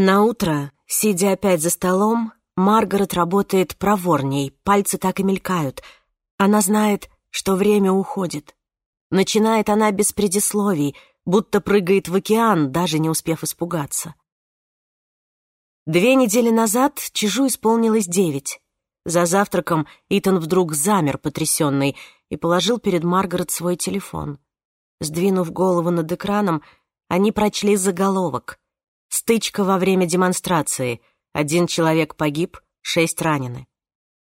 На утро, сидя опять за столом, Маргарет работает проворней, пальцы так и мелькают. Она знает, что время уходит. Начинает она без предисловий, будто прыгает в океан, даже не успев испугаться. Две недели назад Чижу исполнилось девять. За завтраком Итан вдруг замер, потрясенный, и положил перед Маргарет свой телефон. Сдвинув голову над экраном, они прочли заголовок — Стычка во время демонстрации. Один человек погиб, шесть ранены.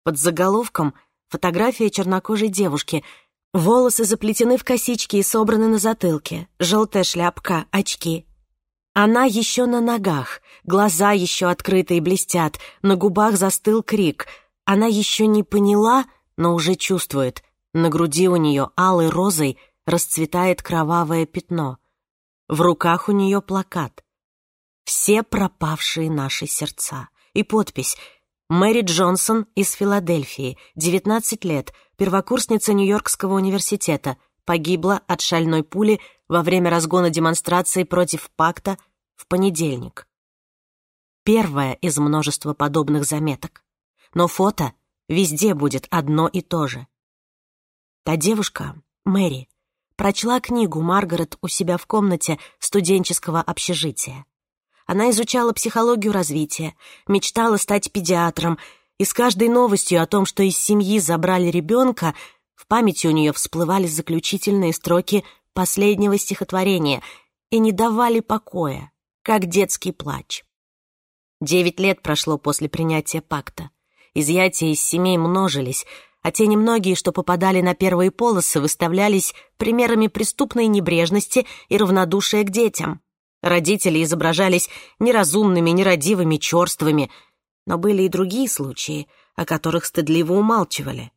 Под заголовком фотография чернокожей девушки. Волосы заплетены в косички и собраны на затылке. Желтая шляпка, очки. Она еще на ногах, глаза еще открыты и блестят, на губах застыл крик. Она еще не поняла, но уже чувствует. На груди у нее алой розой расцветает кровавое пятно. В руках у нее плакат все пропавшие наши сердца. И подпись «Мэри Джонсон из Филадельфии, 19 лет, первокурсница Нью-Йоркского университета, погибла от шальной пули во время разгона демонстрации против пакта в понедельник». Первое из множества подобных заметок. Но фото везде будет одно и то же. Та девушка, Мэри, прочла книгу Маргарет у себя в комнате студенческого общежития. Она изучала психологию развития, мечтала стать педиатром, и с каждой новостью о том, что из семьи забрали ребенка, в памяти у нее всплывали заключительные строки последнего стихотворения и не давали покоя, как детский плач. Девять лет прошло после принятия пакта. Изъятия из семей множились, а те немногие, что попадали на первые полосы, выставлялись примерами преступной небрежности и равнодушия к детям. Родители изображались неразумными, нерадивыми, черствыми, но были и другие случаи, о которых стыдливо умалчивали.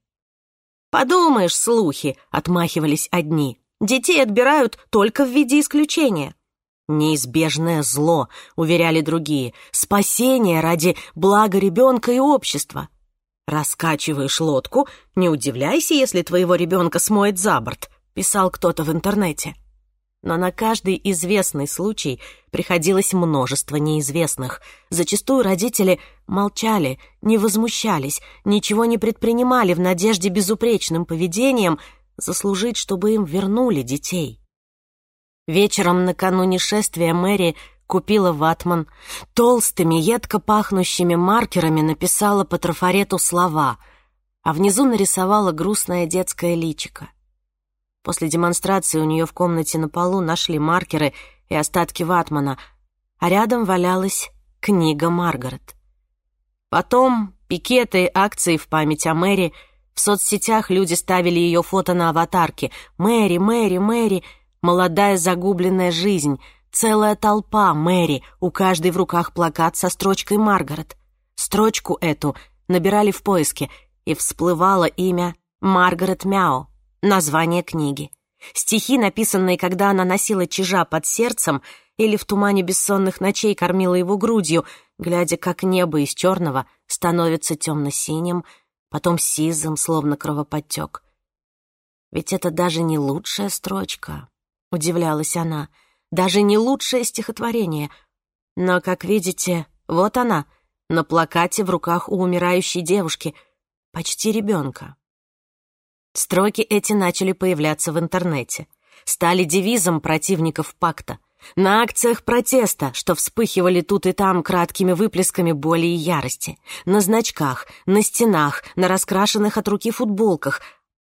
«Подумаешь, слухи!» — отмахивались одни. «Детей отбирают только в виде исключения». «Неизбежное зло», — уверяли другие, «спасение ради блага ребенка и общества». «Раскачиваешь лодку, не удивляйся, если твоего ребенка смоет за борт», — писал кто-то в интернете но на каждый известный случай приходилось множество неизвестных. Зачастую родители молчали, не возмущались, ничего не предпринимали в надежде безупречным поведением заслужить, чтобы им вернули детей. Вечером накануне шествия Мэри купила ватман. Толстыми, едко пахнущими маркерами написала по трафарету слова, а внизу нарисовала грустное детское личико. После демонстрации у нее в комнате на полу нашли маркеры и остатки ватмана, а рядом валялась книга Маргарет. Потом пикеты, акции в память о Мэри. В соцсетях люди ставили ее фото на аватарке. «Мэри, Мэри, Мэри!» Молодая загубленная жизнь, целая толпа Мэри, у каждой в руках плакат со строчкой «Маргарет». Строчку эту набирали в поиске, и всплывало имя Маргарет Мяо название книги, стихи, написанные, когда она носила чижа под сердцем или в тумане бессонных ночей кормила его грудью, глядя, как небо из черного становится темно-синим, потом сизым, словно кровоподтек. «Ведь это даже не лучшая строчка», — удивлялась она, — «даже не лучшее стихотворение. Но, как видите, вот она, на плакате в руках у умирающей девушки, почти ребенка». Строки эти начали появляться в интернете, стали девизом противников пакта, на акциях протеста, что вспыхивали тут и там краткими выплесками боли и ярости, на значках, на стенах, на раскрашенных от руки футболках.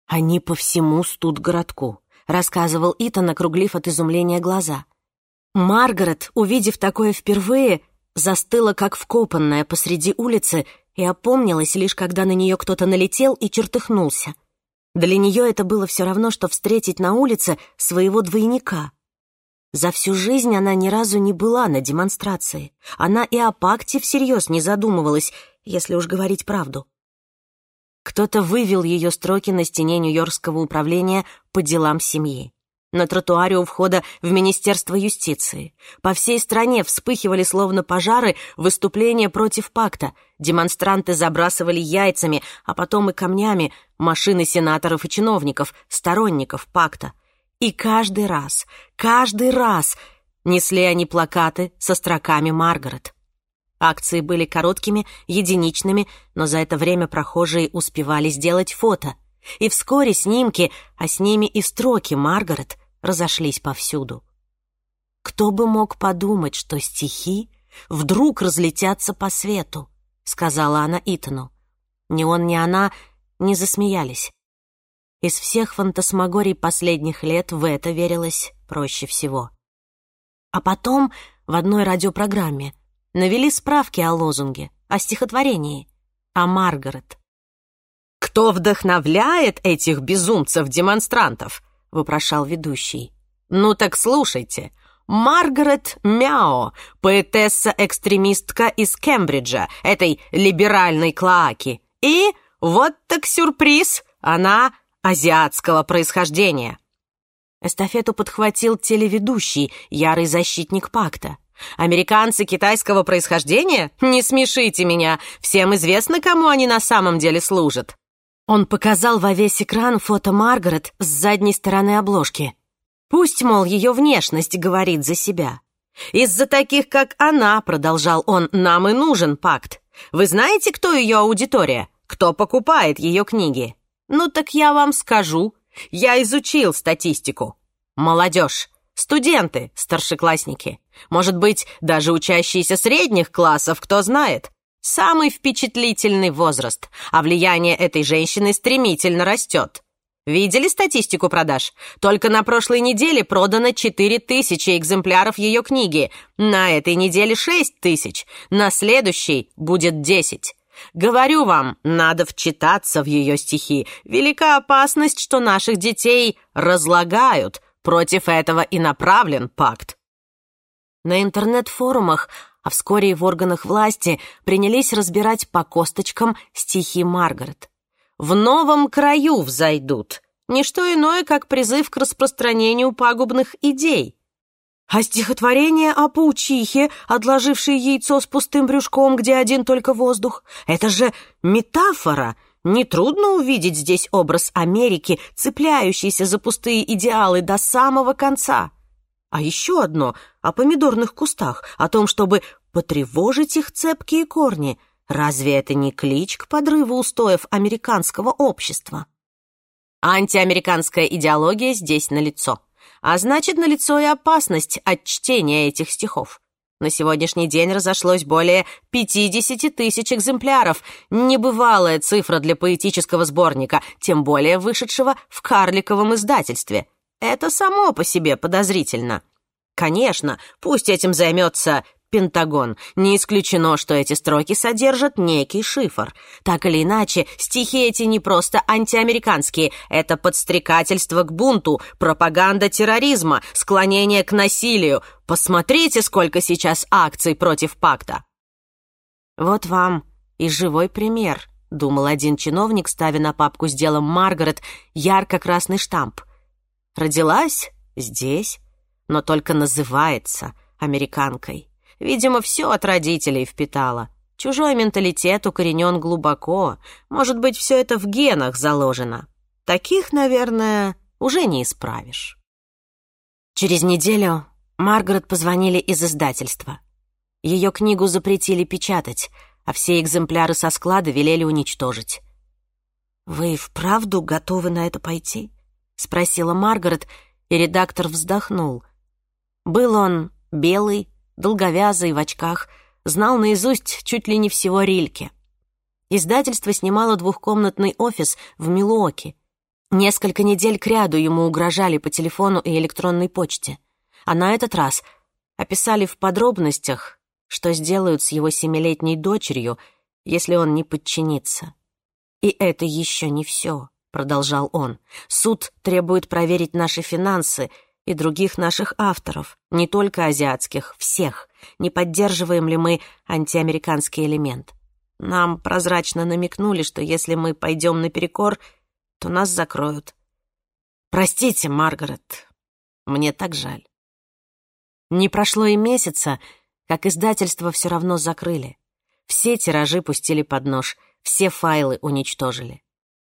Они по всему студгородку, рассказывал Итан, округлив от изумления глаза. Маргарет, увидев такое впервые, застыла как вкопанная посреди улицы и опомнилась лишь, когда на нее кто-то налетел и чертыхнулся — для нее это было все равно, что встретить на улице своего двойника. За всю жизнь она ни разу не была на демонстрации. Она и о пакте всерьез не задумывалась, если уж говорить правду. Кто-то вывел ее строки на стене Нью-Йоркского управления по делам семьи. На тротуаре у входа в Министерство юстиции. По всей стране вспыхивали словно пожары выступления против пакта. Демонстранты забрасывали яйцами, а потом и камнями машины сенаторов и чиновников, сторонников пакта. И каждый раз, каждый раз несли они плакаты со строками «Маргарет». Акции были короткими, единичными, но за это время прохожие успевали сделать фото – и вскоре снимки, а с ними и строки Маргарет разошлись повсюду. «Кто бы мог подумать, что стихи вдруг разлетятся по свету?» — сказала она Итану. Ни он, ни она не засмеялись. Из всех фантасмагорий последних лет в это верилось проще всего. А потом в одной радиопрограмме навели справки о лозунге, о стихотворении, о Маргарет. «Кто вдохновляет этих безумцев-демонстрантов?» — вопрошал ведущий. «Ну так слушайте. Маргарет Мяо, поэтесса-экстремистка из Кембриджа, этой либеральной клоаки. И вот так сюрприз, она азиатского происхождения». Эстафету подхватил телеведущий, ярый защитник пакта. «Американцы китайского происхождения? Не смешите меня! Всем известно, кому они на самом деле служат!» Он показал во весь экран фото Маргарет с задней стороны обложки. Пусть, мол, ее внешность говорит за себя. «Из-за таких, как она, — продолжал он, — нам и нужен пакт. Вы знаете, кто ее аудитория? Кто покупает ее книги? Ну так я вам скажу. Я изучил статистику. Молодежь, студенты, старшеклассники. Может быть, даже учащиеся средних классов, кто знает. Самый впечатлительный возраст, а влияние этой женщины стремительно растет. Видели статистику продаж? Только на прошлой неделе продано 4000 экземпляров ее книги, на этой неделе 6000, на следующей будет 10. Говорю вам, надо вчитаться в ее стихи. Велика опасность, что наших детей разлагают. Против этого и направлен пакт. На интернет-форумах а вскоре в органах власти принялись разбирать по косточкам стихи Маргарет. «В новом краю взойдут» — ничто иное, как призыв к распространению пагубных идей. А стихотворение о паучихе, отложившей яйцо с пустым брюшком, где один только воздух, это же метафора. Нетрудно увидеть здесь образ Америки, цепляющийся за пустые идеалы до самого конца. А еще одно — о помидорных кустах, о том, чтобы потревожить их цепкие корни. Разве это не клич к подрыву устоев американского общества? Антиамериканская идеология здесь налицо. А значит, налицо и опасность от чтения этих стихов. На сегодняшний день разошлось более 50 тысяч экземпляров. Небывалая цифра для поэтического сборника, тем более вышедшего в карликовом издательстве — это само по себе подозрительно. Конечно, пусть этим займется Пентагон. Не исключено, что эти строки содержат некий шифр. Так или иначе, стихи эти не просто антиамериканские. Это подстрекательство к бунту, пропаганда терроризма, склонение к насилию. Посмотрите, сколько сейчас акций против пакта. Вот вам и живой пример, думал один чиновник, ставя на папку с делом Маргарет ярко-красный штамп. Родилась здесь, но только называется американкой. Видимо, все от родителей впитала. Чужой менталитет укоренен глубоко. Может быть, все это в генах заложено. Таких, наверное, уже не исправишь. Через неделю Маргарет позвонили из издательства. Ее книгу запретили печатать, а все экземпляры со склада велели уничтожить. «Вы вправду готовы на это пойти?» — спросила Маргарет, и редактор вздохнул. Был он белый, долговязый, в очках, знал наизусть чуть ли не всего Рильке. Издательство снимало двухкомнатный офис в Милуоке. Несколько недель кряду ему угрожали по телефону и электронной почте. А на этот раз описали в подробностях, что сделают с его семилетней дочерью, если он не подчинится. И это еще не все продолжал он. «Суд требует проверить наши финансы и других наших авторов, не только азиатских, всех. Не поддерживаем ли мы антиамериканский элемент? Нам прозрачно намекнули, что если мы пойдем наперекор, то нас закроют. Простите, Маргарет, мне так жаль». Не прошло и месяца, как издательство все равно закрыли. Все тиражи пустили под нож, все файлы уничтожили.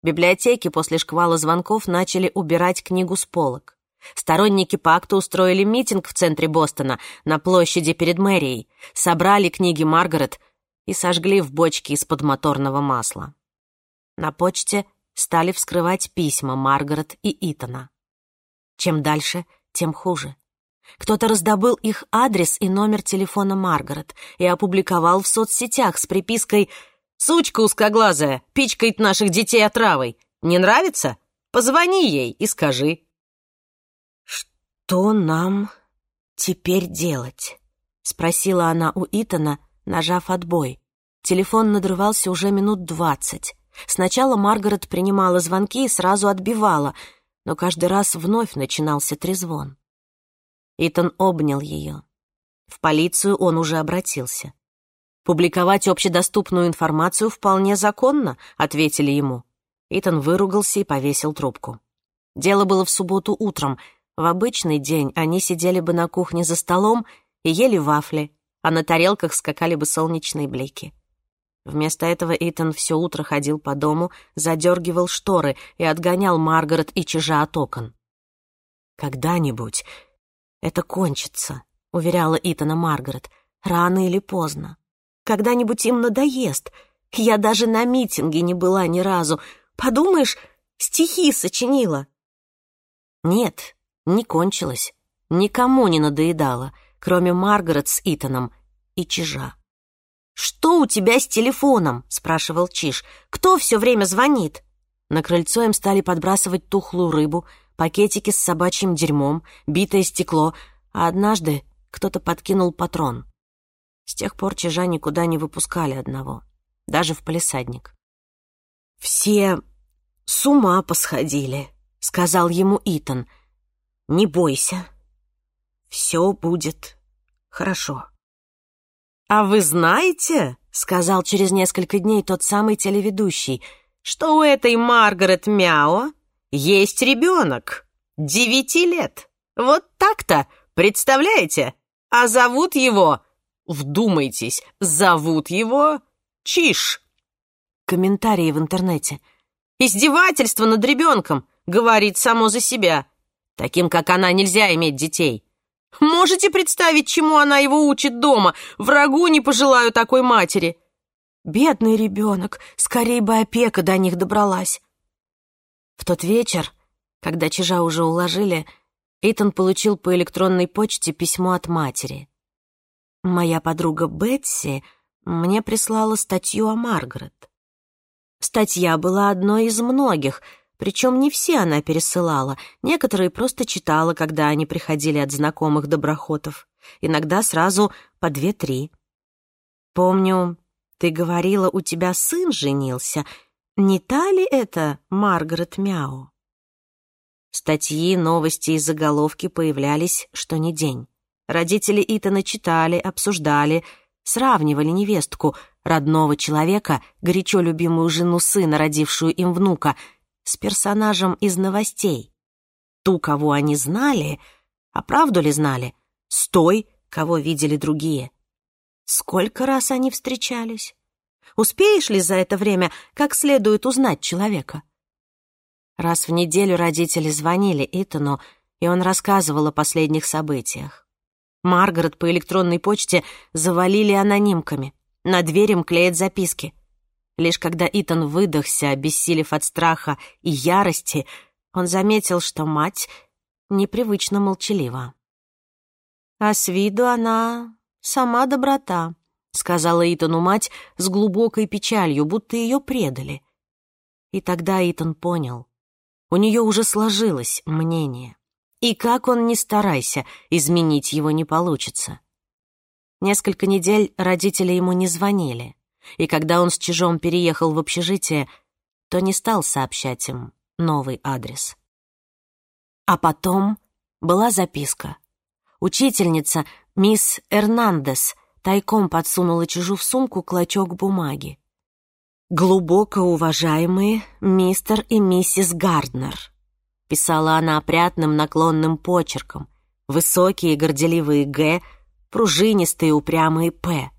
Библиотеки после шквала звонков начали убирать книгу с полок. Сторонники пакта устроили митинг в центре Бостона, на площади перед мэрией, собрали книги Маргарет и сожгли в бочке из-под моторного масла. На почте стали вскрывать письма Маргарет и Итана. Чем дальше, тем хуже. Кто-то раздобыл их адрес и номер телефона Маргарет и опубликовал в соцсетях с припиской «Связь» Сучка узкоглазая, пичкает наших детей отравой. Не нравится? Позвони ей и скажи». «Что нам теперь делать?» — спросила она у Итана, нажав отбой. Телефон надрывался уже минут двадцать. Сначала Маргарет принимала звонки и сразу отбивала, но каждый раз вновь начинался трезвон. Итан обнял ее. В полицию он уже обратился. Публиковать общедоступную информацию вполне законно, ответили ему. Итан выругался и повесил трубку. Дело было в субботу утром. В обычный день они сидели бы на кухне за столом и ели вафли, а на тарелках скакали бы солнечные блики. Вместо этого Итан все утро ходил по дому, задергивал шторы и отгонял Маргарет и чижа от окон. «Когда-нибудь это кончится», — уверяла Итана Маргарет, — «рано или поздно». Когда-нибудь им надоест. Я даже на митинге не была ни разу. Подумаешь, стихи сочинила. Нет, не кончилось. Никому не надоедало, кроме Маргарет с Итаном и Чижа. «Что у тебя с телефоном?» — спрашивал Чиж. «Кто все время звонит?» На крыльцо им стали подбрасывать тухлую рыбу, пакетики с собачьим дерьмом, битое стекло, а однажды кто-то подкинул патрон. С тех пор Чижа никуда не выпускали одного, даже в полисадник. «Все с ума посходили», — сказал ему Итан. «Не бойся, все будет хорошо». «А вы знаете», — сказал через несколько дней тот самый телеведущий, «что у этой Маргарет Мяо есть ребенок, девяти лет. Вот так-то, представляете? А зовут его Вдумайтесь, зовут его Чиш. Комментарии в интернете. Издевательство над ребенком, говорит само за себя. Таким, как она, нельзя иметь детей. Можете представить, чему она его учит дома? Врагу не пожелаю такой матери. Бедный ребенок, скорее бы опека до них добралась. В тот вечер, когда Чижа уже уложили, Эйтон получил по электронной почте письмо от матери. Моя подруга Бетси мне прислала статью о Маргарет. Статья была одной из многих, причем не все она пересылала, некоторые просто читала, когда они приходили от знакомых доброхотов, иногда сразу по две-три. Помню, ты говорила, у тебя сын женился. Не та ли это Маргарет Мяу? Статьи, новости и заголовки появлялись что ни день. Родители Итана читали, обсуждали, сравнивали невестку, родного человека, горячо любимую жену сына, родившую им внука, с персонажем из новостей. Ту, кого они знали, а правду ли знали, с той, кого видели другие. Сколько раз они встречались? Успеешь ли за это время как следует узнать человека? Раз в неделю родители звонили Итану, и он рассказывал о последних событиях. Маргарет по электронной почте завалили анонимками. На дверем клеят записки. Лишь когда Итан выдохся, обессилев от страха и ярости, он заметил, что мать непривычно молчалива. «А с виду она сама доброта», — сказала Итану мать с глубокой печалью, будто ее предали. И тогда Итан понял. У нее уже сложилось мнение. И как он ни старайся, изменить его не получится. Несколько недель родители ему не звонили, и когда он с чижом переехал в общежитие, то не стал сообщать им новый адрес. А потом была записка. Учительница, мисс Эрнандес, тайком подсунула чужу в сумку клочок бумаги. «Глубоко уважаемые мистер и миссис Гарднер», Писала она опрятным наклонным почерком. Высокие горделивые «Г», пружинистые упрямые «П».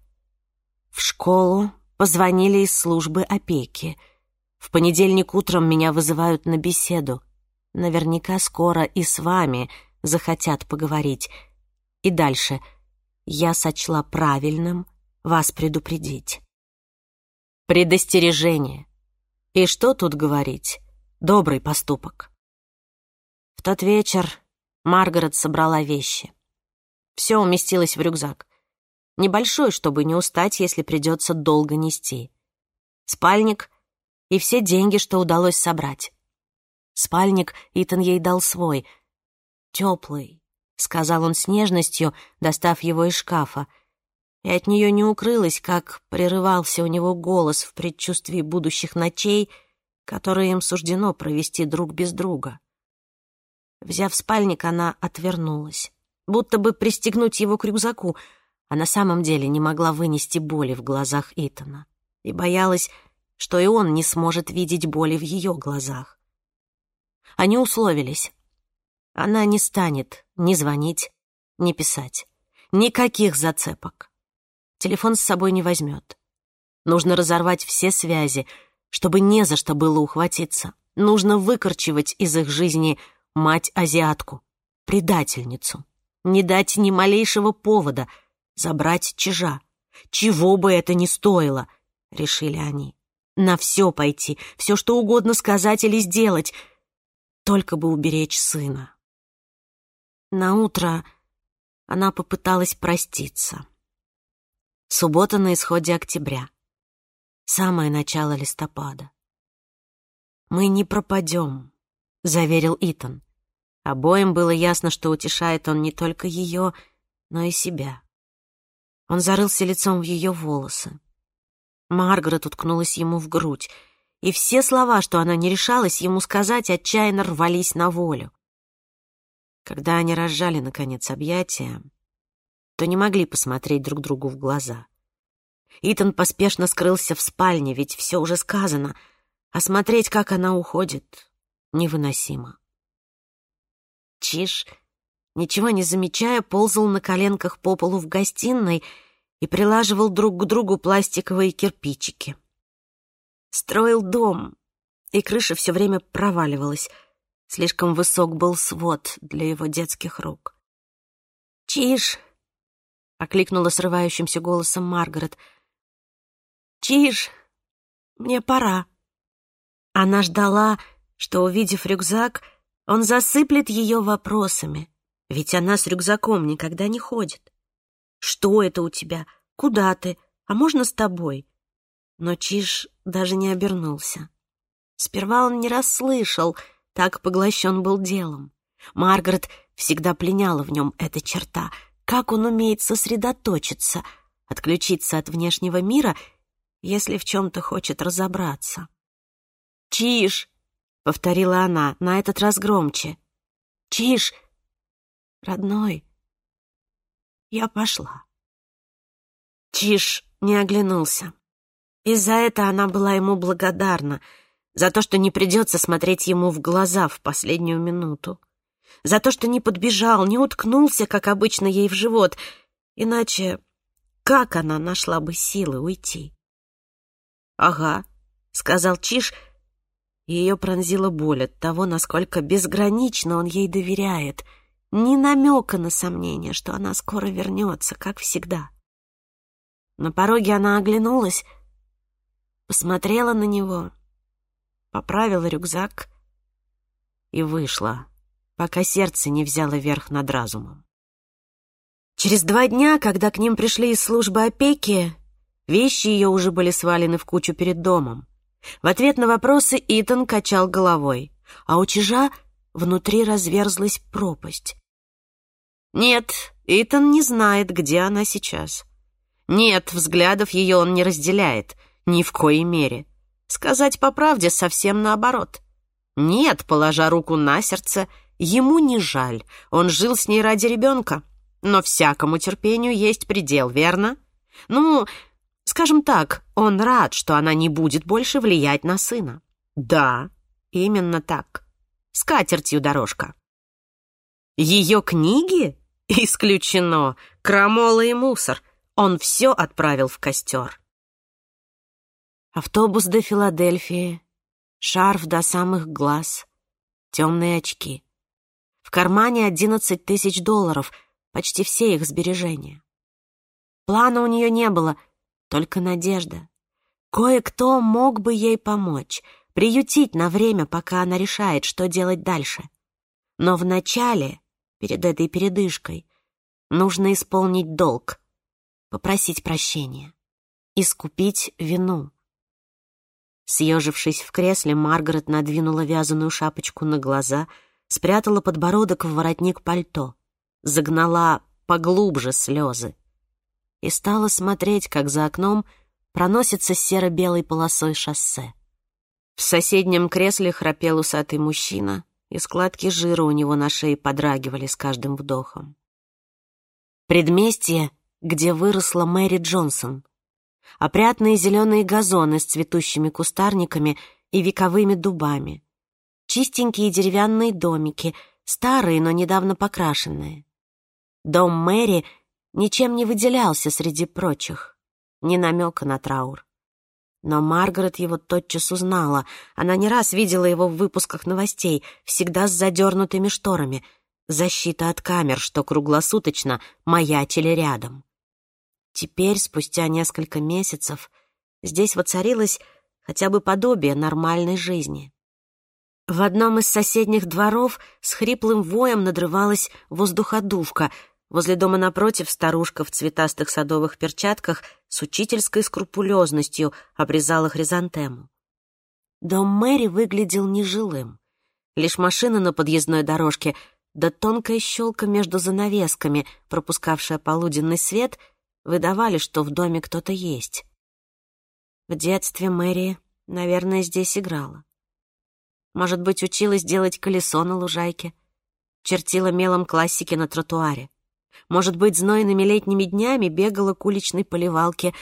В школу позвонили из службы опеки. В понедельник утром меня вызывают на беседу. Наверняка скоро и с вами захотят поговорить. И дальше. Я сочла правильным вас предупредить. Предостережение. И что тут говорить? Добрый поступок. В тот вечер Маргарет собрала вещи. Все уместилось в рюкзак. Небольшой, чтобы не устать, если придется долго нести. Спальник и все деньги, что удалось собрать. Спальник Итан ей дал свой. «Теплый», — сказал он с нежностью, достав его из шкафа. И от нее не укрылось, как прерывался у него голос в предчувствии будущих ночей, которые им суждено провести друг без друга. Взяв спальник, она отвернулась, будто бы пристегнуть его к рюкзаку, а на самом деле не могла вынести боли в глазах Итана и боялась, что и он не сможет видеть боли в ее глазах. Они условились. Она не станет ни звонить, ни писать. Никаких зацепок. Телефон с собой не возьмет. Нужно разорвать все связи, чтобы не за что было ухватиться. Нужно выкорчевать из их жизни мать-азиатку, предательницу, не дать ни малейшего повода забрать чижа. Чего бы это ни стоило, решили они. На все пойти, все что угодно сказать или сделать, только бы уберечь сына. Наутро она попыталась проститься. Суббота на исходе октября. Самое начало листопада. «Мы не пропадем», — заверил Итан. А Обоим было ясно, что утешает он не только ее, но и себя. Он зарылся лицом в ее волосы. Маргарет уткнулась ему в грудь, и все слова, что она не решалась ему сказать, отчаянно рвались на волю. Когда они разжали, наконец, объятия, то не могли посмотреть друг другу в глаза. Итан поспешно скрылся в спальне, ведь все уже сказано, а смотреть, как она уходит, невыносимо. Чиж, ничего не замечая, ползал на коленках по полу в гостиной и прилаживал друг к другу пластиковые кирпичики. Строил дом, и крыша все время проваливалась. Слишком высок был свод для его детских рук. «Чиж!» — окликнула срывающимся голосом Маргарет. «Чиж! Мне пора!» Она ждала, что, увидев рюкзак, — он засыплет ее вопросами, ведь она с рюкзаком никогда не ходит. Что это у тебя? Куда ты? А можно с тобой? Но Чиж даже не обернулся. Сперва он не расслышал, так поглощен был делом. Маргарет всегда пленяла в нем эта черта, как он умеет сосредоточиться, отключиться от внешнего мира, если в чем-то хочет разобраться. «Чиж!» повторила она, на этот раз громче. «Тише, родной, я пошла». Чиш не оглянулся. И за это она была ему благодарна, за то, что не придется смотреть ему в глаза в последнюю минуту, за то, что не подбежал, не уткнулся, как обычно, ей в живот, иначе как она нашла бы силы уйти? «Ага», — сказал Чиш, — ее пронзила боль от того, насколько безгранично он ей доверяет, ни намека на сомнение, что она скоро вернется, как всегда. На пороге она оглянулась, посмотрела на него, поправила рюкзак и вышла, пока сердце не взяло верх над разумом. Через два дня, когда к ним пришли из службы опеки, вещи ее уже были свалены в кучу перед домом. В ответ на вопросы Итан качал головой, а у чижа внутри разверзлась пропасть. Нет, Итан не знает, где она сейчас. Нет, взглядов ее он не разделяет, ни в коей мере. Сказать по правде совсем наоборот. Нет, положа руку на сердце, ему не жаль, он жил с ней ради ребенка. Но всякому терпению есть предел, верно? Ну, Скажем так, он рад, что она не будет больше влиять на сына. Да, именно так. С катертью дорожка. Ее книги? Исключено. Крамола и мусор. Он все отправил в костер. Автобус до Филадельфии, шарф до самых глаз, темные очки. В кармане одиннадцать тысяч долларов, почти все их сбережения. Плана у нее не было — только надежда. Кое-кто мог бы ей помочь, приютить на время, пока она решает, что делать дальше. Но вначале, перед этой передышкой, нужно исполнить долг, попросить прощения, искупить вину. Съежившись в кресле, Маргарет надвинула вязаную шапочку на глаза, спрятала подбородок в воротник пальто, загнала поглубже слезы и стала смотреть, как за окном проносится серо-белой полосой шоссе. В соседнем кресле храпел усатый мужчина, и складки жира у него на шее подрагивали с каждым вдохом. Предместье, где выросла Мэри Джонсон. Опрятные зеленые газоны с цветущими кустарниками и вековыми дубами. Чистенькие деревянные домики, старые, но недавно покрашенные. Дом Мэри — ничем не выделялся среди прочих, ни намека на траур. Но Маргарет его тотчас узнала. Она не раз видела его в выпусках новостей, всегда с задернутыми шторами. Защита от камер, что круглосуточно маячили рядом. Теперь, спустя несколько месяцев, здесь воцарилось хотя бы подобие нормальной жизни. В одном из соседних дворов с хриплым воем надрывалась воздуходувка — Возле дома напротив старушка в цветастых садовых перчатках с учительской скрупулезностью обрезала хризантему. Дом Мэри выглядел нежилым. Лишь машина на подъездной дорожке, да тонкая щелка между занавесками, пропускавшая полуденный свет, выдавали, что в доме кто-то есть. В детстве Мэри, наверное, здесь играла. Может быть, училась делать колесо на лужайке, чертила мелом классики на тротуаре может быть, знойными летними днями бегала к уличной поливалке,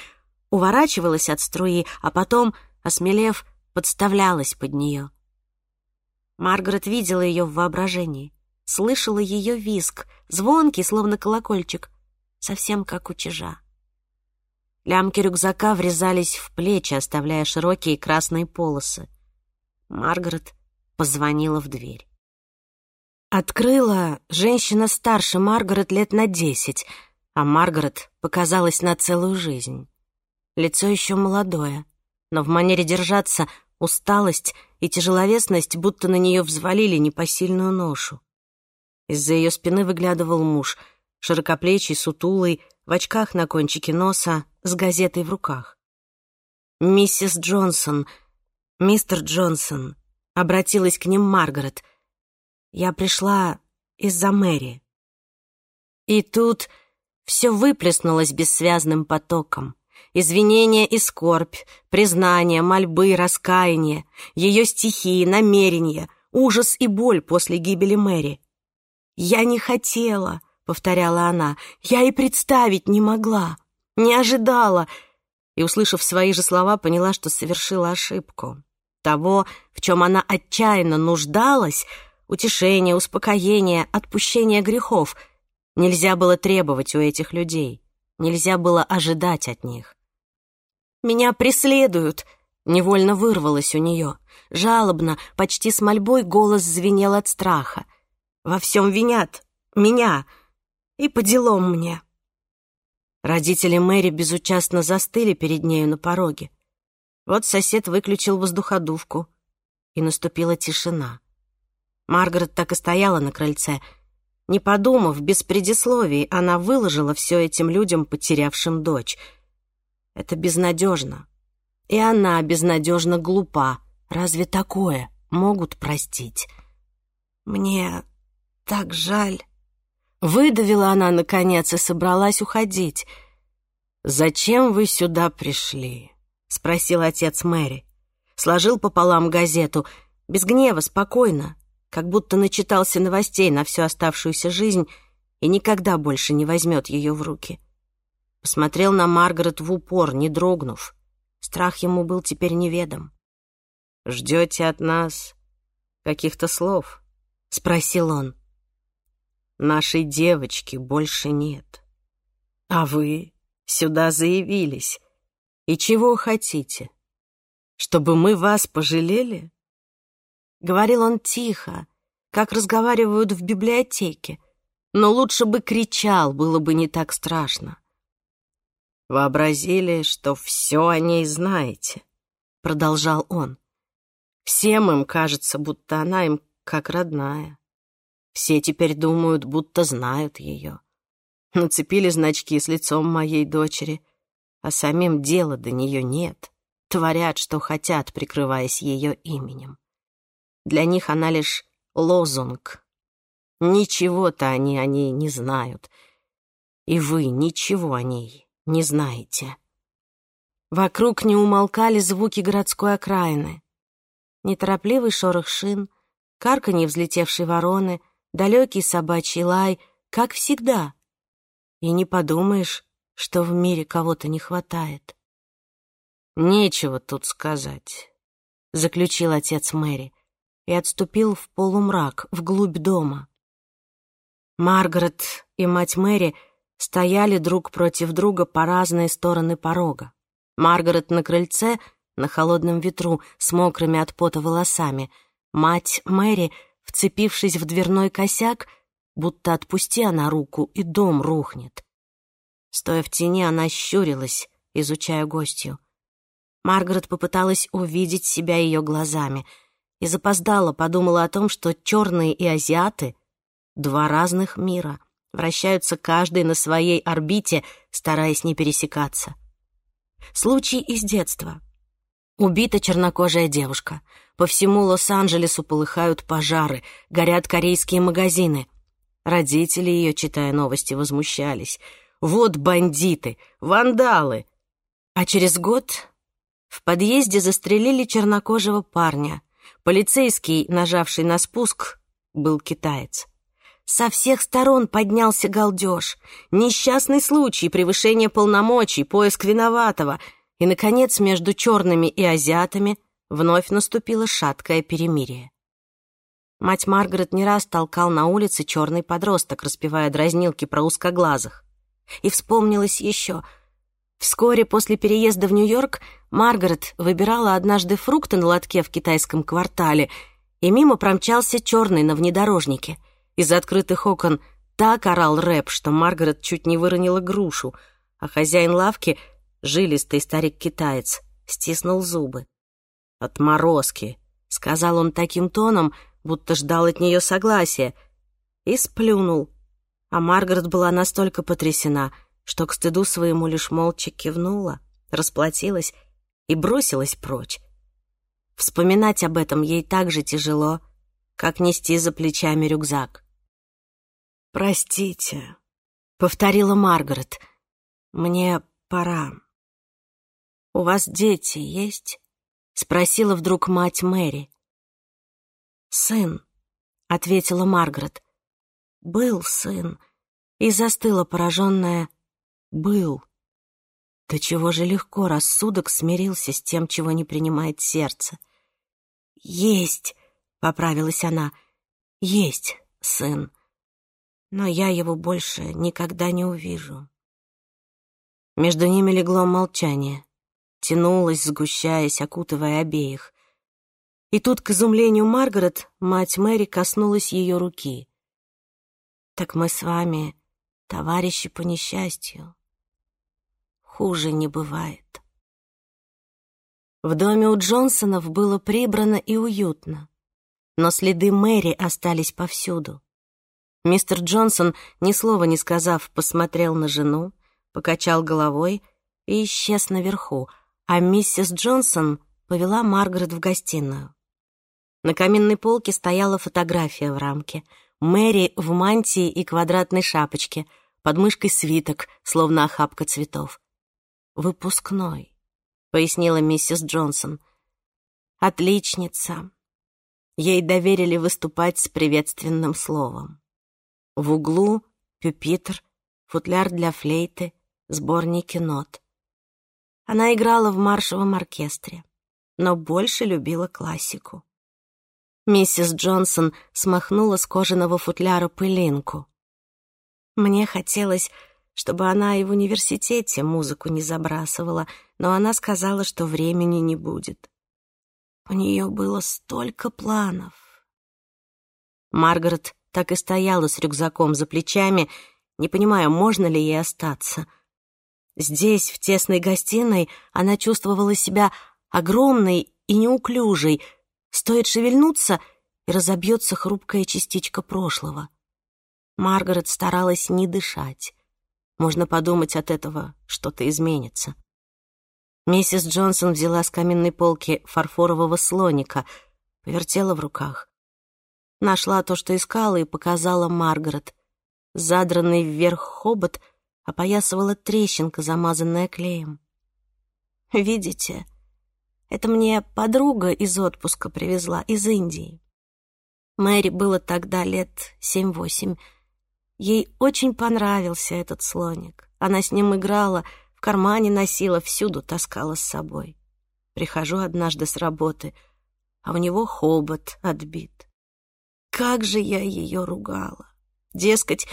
уворачивалась от струи, а потом, осмелев, подставлялась под нее. Маргарет видела ее в воображении, слышала ее виск, звонкий, словно колокольчик, совсем как у чижа. Лямки рюкзака врезались в плечи, оставляя широкие красные полосы. Маргарет позвонила в дверь. Открыла женщина старше Маргарет лет на десять, а Маргарет показалась на целую жизнь. Лицо еще молодое, но в манере держаться усталость и тяжеловесность будто на нее взвалили непосильную ношу. Из-за ее спины выглядывал муж, широкоплечий, сутулый, в очках на кончике носа, с газетой в руках. «Миссис Джонсон, мистер Джонсон», — обратилась к ним Маргарет — я пришла из-за Мэри. И тут все выплеснулось бессвязным потоком. Извинения и скорбь, признания, мольбы, раскаяние, ее стихии, намерения, ужас и боль после гибели Мэри. «Я не хотела», — повторяла она, — «я и представить не могла, не ожидала». И, услышав свои же слова, поняла, что совершила ошибку. Того, в чем она отчаянно нуждалась — утешение, успокоение, отпущение грехов. Нельзя было требовать у этих людей. Нельзя было ожидать от них. «Меня преследуют!» — невольно вырвалось у нее. Жалобно, почти с мольбой, голос звенел от страха. «Во всем винят! Меня! И по делам мне!» Родители Мэри безучастно застыли перед нею на пороге. Вот сосед выключил воздуходувку, и наступила тишина. Маргарет так и стояла на крыльце. Не подумав, без предисловий, она выложила все этим людям, потерявшим дочь. Это безнадежно. И она безнадежно глупа. Разве такое могут простить? Мне так жаль. Выдавила она, наконец, и собралась уходить. «Зачем вы сюда пришли?» — спросил отец Мэри. Сложил пополам газету. Без гнева, спокойно, как будто начитался новостей на всю оставшуюся жизнь и никогда больше не возьмет ее в руки. Посмотрел на Маргарет в упор, не дрогнув. Страх ему был теперь неведом. «Ждете от нас каких-то слов?» — спросил он. «Нашей девочки больше нет. А вы сюда заявились. И чего хотите? Чтобы мы вас пожалели?» Говорил он тихо, как разговаривают в библиотеке, но лучше бы кричал, было бы не так страшно. «Вообразили, что все о ней знаете», — продолжал он. «Всем им кажется, будто она им как родная. Все теперь думают, будто знают ее. Нацепили значки с лицом моей дочери, а самим дела до нее нет. Творят, что хотят, прикрываясь ее именем. Для них она лишь лозунг. Ничего-то они о ней не знают. И вы ничего о ней не знаете. Вокруг не умолкали звуки городской окраины. Неторопливый шорох шин, карканье взлетевшей вороны, далекий собачий лай, как всегда. И не подумаешь, что в мире кого-то не хватает. «Нечего тут сказать», — заключил отец Мэри и отступил в полумрак, вглубь дома. Маргарет и мать Мэри стояли друг против друга по разные стороны порога. Маргарет на крыльце, на холодном ветру, с мокрыми от пота волосами. Мать Мэри, вцепившись в дверной косяк, будто отпусти она руку, и дом рухнет. Стоя в тени, она щурилась, изучая гостью. Маргарет попыталась увидеть себя ее глазами — и запоздала подумала о том, что черные и азиаты — два разных мира, вращаются каждый на своей орбите, стараясь не пересекаться. Случай из детства. Убита чернокожая девушка. По всему Лос-Анджелесу полыхают пожары, горят корейские магазины. Родители ее, читая новости, возмущались. «Вот бандиты! Вандалы!» А через год в подъезде застрелили чернокожего парня — Полицейский, нажавший на спуск, был китаец. Со всех сторон поднялся галдеж. Несчастный случай, превышение полномочий, поиск виноватого. И, наконец, между черными и азиатами вновь наступило шаткое перемирие. Мать Маргарет не раз толкал на улице черный подросток, распевая дразнилки про узкоглазых. И вспомнилось еще — Вскоре после переезда в Нью-Йорк Маргарет выбирала однажды фрукты на лотке в китайском квартале, и мимо промчался черный на внедорожнике. Из открытых окон так орал рэп, что Маргарет чуть не выронила грушу, а хозяин лавки, жилистый старик-китаец, стиснул зубы. «Отморозки», — сказал он таким тоном, будто ждал от нее согласия, и сплюнул. А Маргарет была настолько потрясена — что к стыду своему лишь молча кивнула, расплатилась и бросилась прочь. Вспоминать об этом ей так же тяжело, как нести за плечами рюкзак. «Простите», — повторила Маргарет, — «мне пора». «У вас дети есть?» — спросила вдруг мать Мэри. «Сын», — ответила Маргарет. «Был сын» и застыла пораженная был. До чего же легко рассудок смирился с тем, чего не принимает сердце. «Есть!» — поправилась она. «Есть, сын. Но я его больше никогда не увижу». Между ними легло молчание, тянулось, сгущаясь, окутывая обеих. И тут, к изумлению Маргарет, мать Мэри коснулась ее руки. «Так мы с вами товарищи по несчастью», хуже не бывает. В доме у Джонсонов было прибрано и уютно, но следы Мэри остались повсюду. Мистер Джонсон, ни слова не сказав, посмотрел на жену, покачал головой и исчез наверху, а миссис Джонсон повела Маргарет в гостиную. На каминной полке стояла фотография в рамке. Мэри в мантии и квадратной шапочке, под мышкой свиток, словно охапка цветов выпускной», — пояснила миссис Джонсон. «Отличница». Ей доверили выступать с приветственным словом. В углу пюпитр, футляр для флейты, сборники нот. Она играла в маршевом оркестре, но больше любила классику. Миссис Джонсон смахнула с кожаного футляра пылинку. Мне хотелось чтобы она и в университете музыку не забрасывала, но она сказала, что времени не будет. У нее было столько планов. Маргарет так и стояла с рюкзаком за плечами, не понимая, можно ли ей остаться. Здесь, в тесной гостиной, она чувствовала себя огромной и неуклюжей. Стоит шевельнуться, и разобьется хрупкая частичка прошлого. Маргарет старалась не дышать. Можно подумать от этого, что-то изменится. Миссис Джонсон взяла с каминной полки фарфорового слоника, повертела в руках. Нашла то, что искала, и показала Маргарет. Задранный вверх хобот опоясывала трещинка, замазанная клеем. «Видите, это мне подруга из отпуска привезла, из Индии. Мэри было тогда лет семь-восемь». Ей очень понравился этот слоник. Она с ним играла, в кармане носила, всюду таскала с собой. Прихожу однажды с работы, а у него хобот отбит. Как же я ее ругала! Дескать,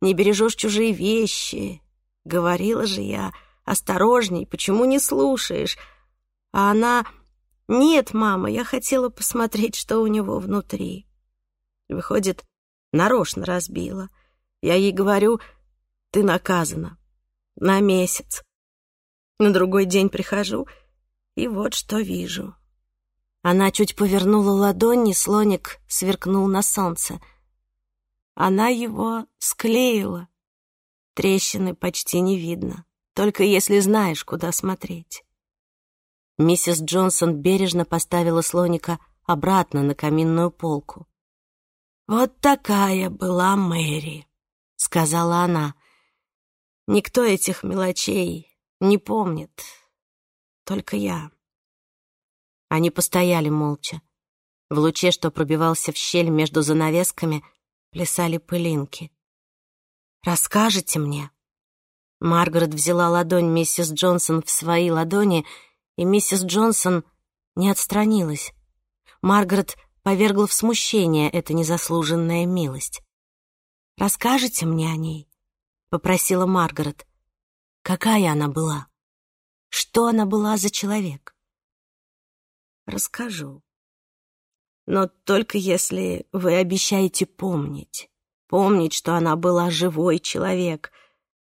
не бережешь чужие вещи. Говорила же я, осторожней, почему не слушаешь? А она... «Нет, мама, я хотела посмотреть, что у него внутри». Выходит, нарочно разбила — я ей говорю, ты наказана. На месяц. На другой день прихожу, и вот что вижу. Она чуть повернула ладони, слоник сверкнул на солнце. Она его склеила. Трещины почти не видно, только если знаешь, куда смотреть. Миссис Джонсон бережно поставила слоника обратно на каминную полку. Вот такая была Мэри. — сказала она. «Никто этих мелочей не помнит. Только я». Они постояли молча. В луче, что пробивался в щель между занавесками, плясали пылинки. «Расскажете мне?» Маргарет взяла ладонь миссис Джонсон в свои ладони, и миссис Джонсон не отстранилась. Маргарет повергла в смущение эта незаслуженная милость. «Расскажете мне о ней?» — попросила Маргарет. «Какая она была? Что она была за человек?» «Расскажу. Но только если вы обещаете помнить. Помнить, что она была живой человек,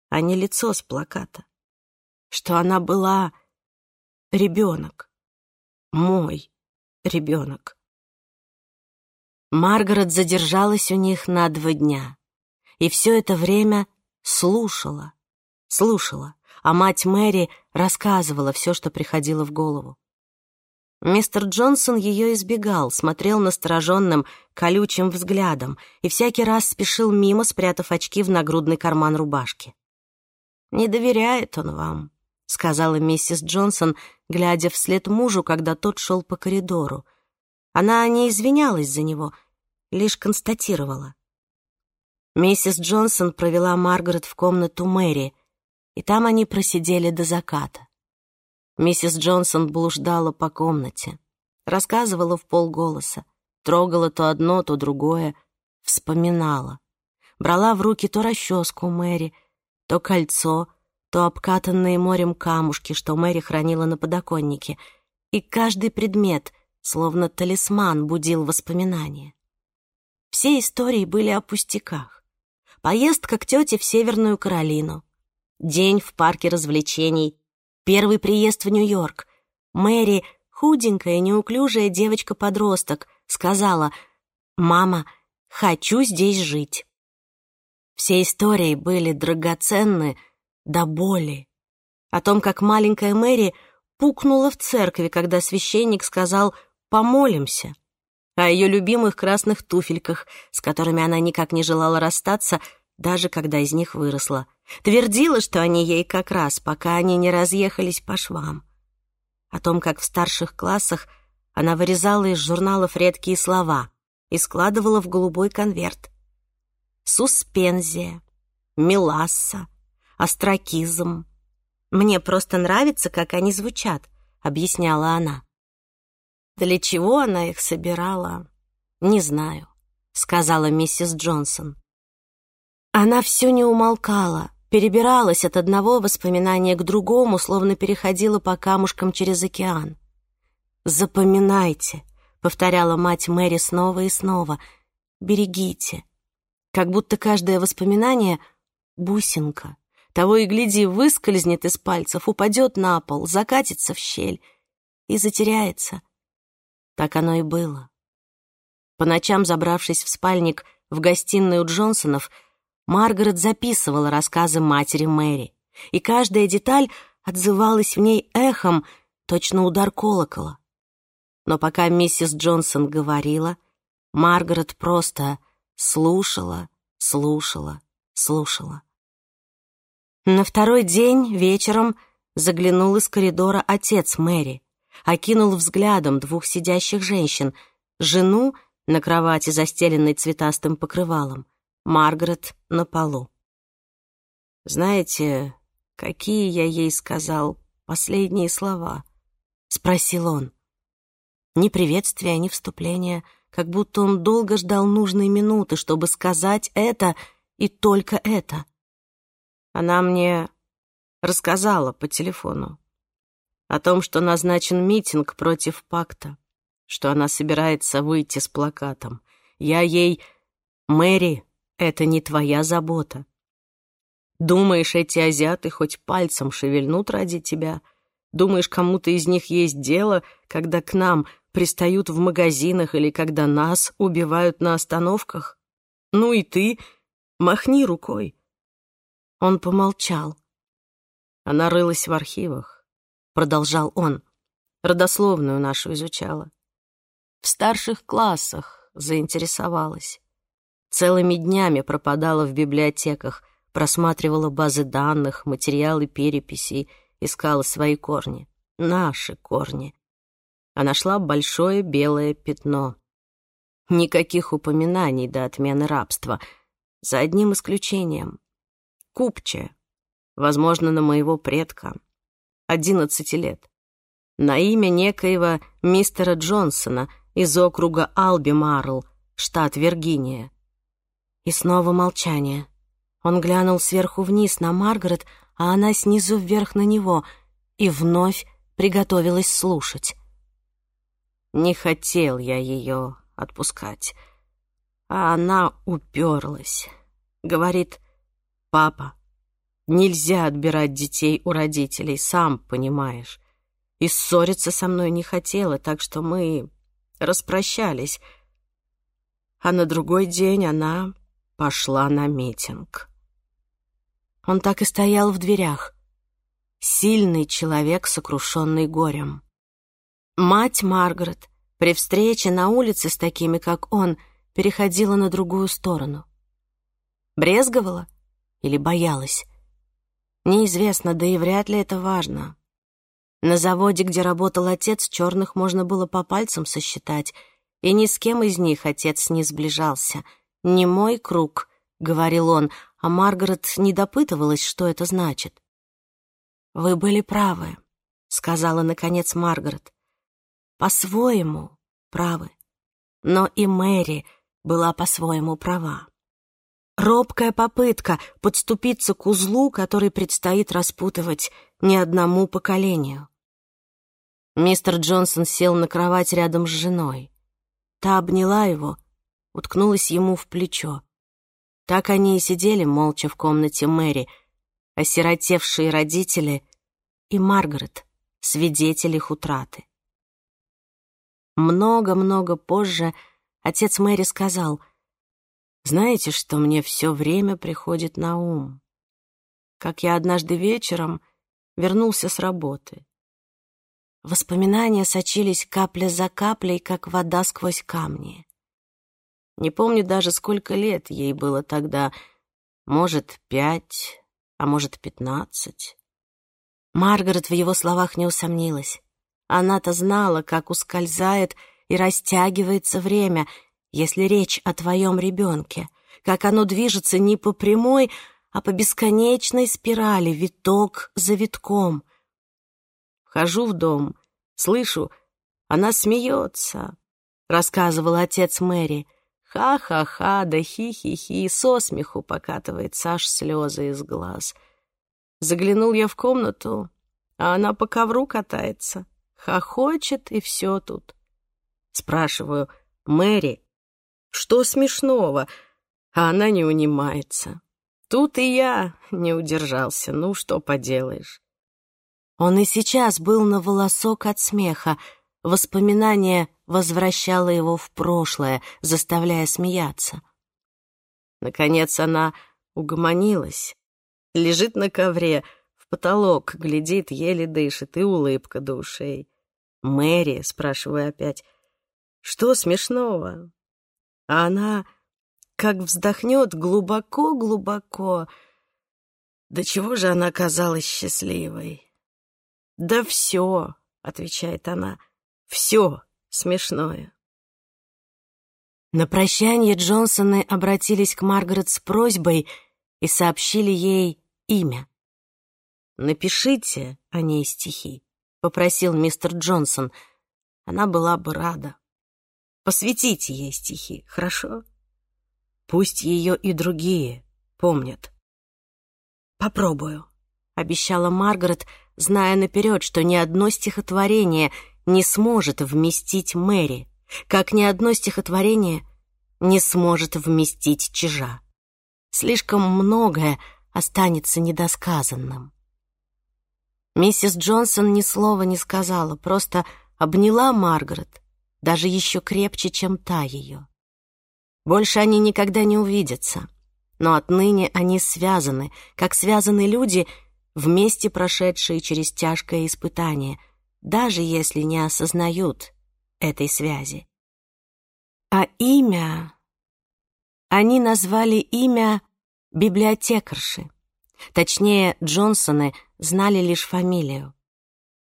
а не лицо с плаката. Что она была ребенок. Мой ребенок». Маргарет задержалась у них на два дня и все это время слушала, слушала, а мать Мэри рассказывала все, что приходило в голову. Мистер Джонсон ее избегал, смотрел настороженным, колючим взглядом и всякий раз спешил мимо, спрятав очки в нагрудный карман рубашки. «Не доверяет он вам», — сказала миссис Джонсон, глядя вслед мужу, когда тот шел по коридору. Она не извинялась за него, лишь констатировала. Миссис Джонсон провела Маргарет в комнату Мэри, и там они просидели до заката. Миссис Джонсон блуждала по комнате, рассказывала в полголоса, трогала то одно, то другое, вспоминала. Брала в руки то расческу Мэри, то кольцо, то обкатанные морем камушки, что Мэри хранила на подоконнике, и каждый предмет, словно талисман, будил воспоминания. Все истории были о пустяках поездка к тете в Северную Каролину, день в парке развлечений, первый приезд в Нью-Йорк. Мэри, худенькая, неуклюжая девочка-подросток, сказала «Мама, хочу здесь жить». Все истории были драгоценны до боли. О том, как маленькая Мэри пукнула в церкви, когда священник сказал «помолимся» о ее любимых красных туфельках, с которыми она никак не желала расстаться, даже когда из них выросла. Твердила, что они ей как раз, пока они не разъехались по швам. О том, как в старших классах она вырезала из журналов редкие слова и складывала в голубой конверт. Суспензия, меласса, остракизм. «Мне просто нравится, как они звучат», — объясняла она. Для чего она их собирала, не знаю, сказала миссис Джонсон. Она все не умолкала, перебиралась от одного воспоминания к другому, словно переходила по камушкам через океан. «Запоминайте», — повторяла мать Мэри снова и снова, — «берегите». Как будто каждое воспоминание — бусинка. Того и гляди, выскользнет из пальцев, упадет на пол, закатится в щель и затеряется, так оно и было. По ночам, забравшись в спальник в гостиную Джонсонов, Маргарет записывала рассказы матери Мэри, и каждая деталь отзывалась в ней эхом, точно удар колокола. Но пока миссис Джонсон говорила, Маргарет просто слушала, слушала, слушала. На второй день вечером заглянул из коридора отец Мэри окинул взглядом двух сидящих женщин, жену на кровати, застеленной цветастым покрывалом, Маргарет на полу. «Знаете, какие я ей сказал последние слова?» — спросил он. Ни приветствия, ни вступления, как будто он долго ждал нужной минуты, чтобы сказать это и только это. Она мне рассказала по телефону о том, что назначен митинг против пакта, что она собирается выйти с плакатом. Я ей... Мэри, это не твоя забота. Думаешь, эти азиаты хоть пальцем шевельнут ради тебя? Думаешь, кому-то из них есть дело, когда к нам пристают в магазинах или когда нас убивают на остановках? Ну и ты махни рукой. Он помолчал. Она рылась в архивах продолжал он. Родословную нашу изучала. В старших классах заинтересовалась. Целыми днями пропадала в библиотеках, просматривала базы данных, материалы переписей, искала свои корни, наши корни. А нашла большое белое пятно. Никаких упоминаний до отмены рабства, за одним исключением. Купче, возможно, на моего предка. 11 лет, на имя некоего мистера Джонсона из округа Алби-Марл, штат Виргиния. И снова молчание. Он глянул сверху вниз на Маргарет, а она снизу вверх на него, и вновь приготовилась слушать. Не хотел я ее отпускать, а она уперлась. Говорит, «Папа, Нельзя отбирать детей у родителей, сам понимаешь. И ссориться со мной не хотела, так что мы распрощались. А на другой день она пошла на митинг. Он так и стоял в дверях. Сильный человек, сокрушенный горем. Мать Маргарет при встрече на улице с такими, как он, переходила на другую сторону. Брезговала или боялась? Неизвестно, да и вряд ли это важно. На заводе, где работал отец, черных можно было по пальцам сосчитать, и ни с кем из них отец не сближался. «Не мой круг», — говорил он, а Маргарет не допытывалась, что это значит. «Вы были правы», — сказала, наконец, Маргарет. «По-своему правы. Но и Мэри была по-своему права». Робкая попытка подступиться к узлу, который предстоит распутывать не одному поколению. Мистер Джонсон сел на кровать рядом с женой. Та обняла его, уткнулась ему в плечо. Так они и сидели молча в комнате Мэри, осиротевшие родители и Маргарет, свидетель их утраты. Много-много позже отец Мэри сказал — знаете, что мне все время приходит на ум? Как я однажды вечером вернулся с работы. Воспоминания сочились капля за каплей, как вода сквозь камни. Не помню даже, сколько лет ей было тогда. Может, пять, а может, пятнадцать. Маргарет в его словах не усомнилась. Она-то знала, как ускользает и растягивается время — если речь о твоем ребенке, как оно движется не по прямой, а по бесконечной спирали, виток за витком. Вхожу в дом, слышу, она смеется, — рассказывал отец Мэри. Ха-ха-ха, да хи-хи-хи, со смеху покатывает Саш слезы из глаз. Заглянул я в комнату, а она по ковру катается, хохочет и все тут. Спрашиваю, Мэри, что смешного? А она не унимается. Тут и я не удержался, ну что поделаешь. Он и сейчас был на волосок от смеха. Воспоминание возвращало его в прошлое, заставляя смеяться. Наконец она угомонилась. Лежит на ковре, в потолок, глядит, еле дышит, и улыбка до ушей. «Мэри», — спрашиваю опять, — «что смешного?» а она как вздохнет глубоко-глубоко. До чего же она казалась счастливой? «Да все», — отвечает она, — «все смешное». На прощание Джонсоны обратились к Маргарет с просьбой и сообщили ей имя. «Напишите о ней стихи», — попросил мистер Джонсон. Она была бы рада. Посвятите ей стихи, хорошо? Пусть ее и другие помнят. Попробую, обещала Маргарет, зная наперед, что ни одно стихотворение не сможет вместить Мэри, как ни одно стихотворение не сможет вместить чижа. Слишком многое останется недосказанным. Миссис Джонсон ни слова не сказала, просто обняла Маргарет даже еще крепче, чем та ее. Больше они никогда не увидятся, но отныне они связаны, как связаны люди, вместе прошедшие через тяжкое испытание, даже если не осознают этой связи. А имя... Они назвали имя библиотекарши. Точнее, Джонсоны знали лишь фамилию.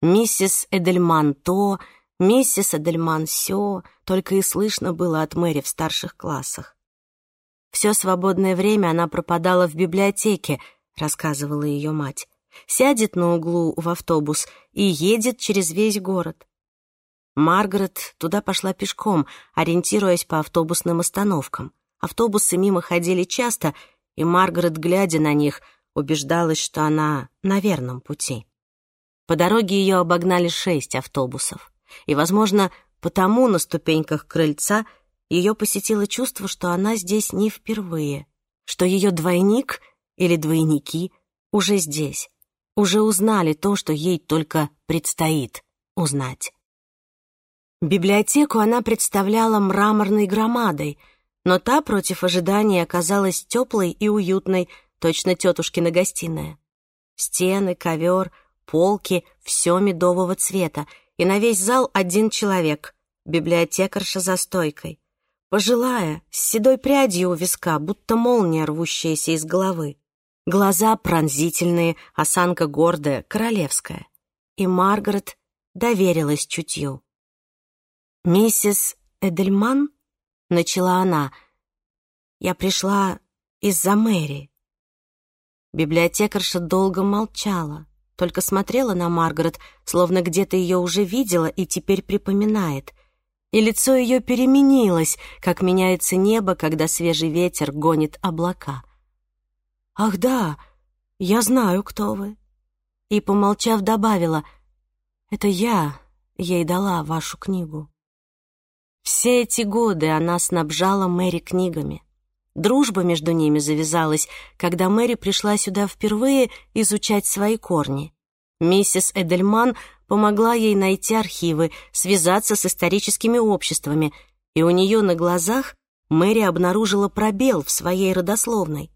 Миссис Эдельман То — Миссис Адельмансё только и слышно было от Мэри в старших классах. «Все свободное время она пропадала в библиотеке», — рассказывала ее мать. «Сядет на углу в автобус и едет через весь город». Маргарет туда пошла пешком, ориентируясь по автобусным остановкам. Автобусы мимо ходили часто, и Маргарет, глядя на них, убеждалась, что она на верном пути. По дороге ее обогнали шесть автобусов и, возможно, потому на ступеньках крыльца ее посетило чувство, что она здесь не впервые, что ее двойник или двойники уже здесь, уже узнали то, что ей только предстоит узнать. Библиотеку она представляла мраморной громадой, но та против ожиданий, оказалась теплой и уютной, точно тетушкина гостиная. Стены, ковер, полки — все медового цвета — и на весь зал один человек, библиотекарша за стойкой. Пожилая, с седой прядью у виска, будто молния, рвущаяся из головы. Глаза пронзительные, осанка гордая, королевская. И Маргарет доверилась чутью. «Миссис Эдельман?» — начала она. «Я пришла из-за Мэри». Библиотекарша долго молчала только смотрела на Маргарет, словно где-то ее уже видела и теперь припоминает. И лицо ее переменилось, как меняется небо, когда свежий ветер гонит облака. «Ах да, я знаю, кто вы». И, помолчав, добавила, «Это я ей дала вашу книгу». Все эти годы она снабжала Мэри книгами — Дружба между ними завязалась, когда Мэри пришла сюда впервые изучать свои корни. Миссис Эдельман помогла ей найти архивы, связаться с историческими обществами, и у нее на глазах Мэри обнаружила пробел в своей родословной.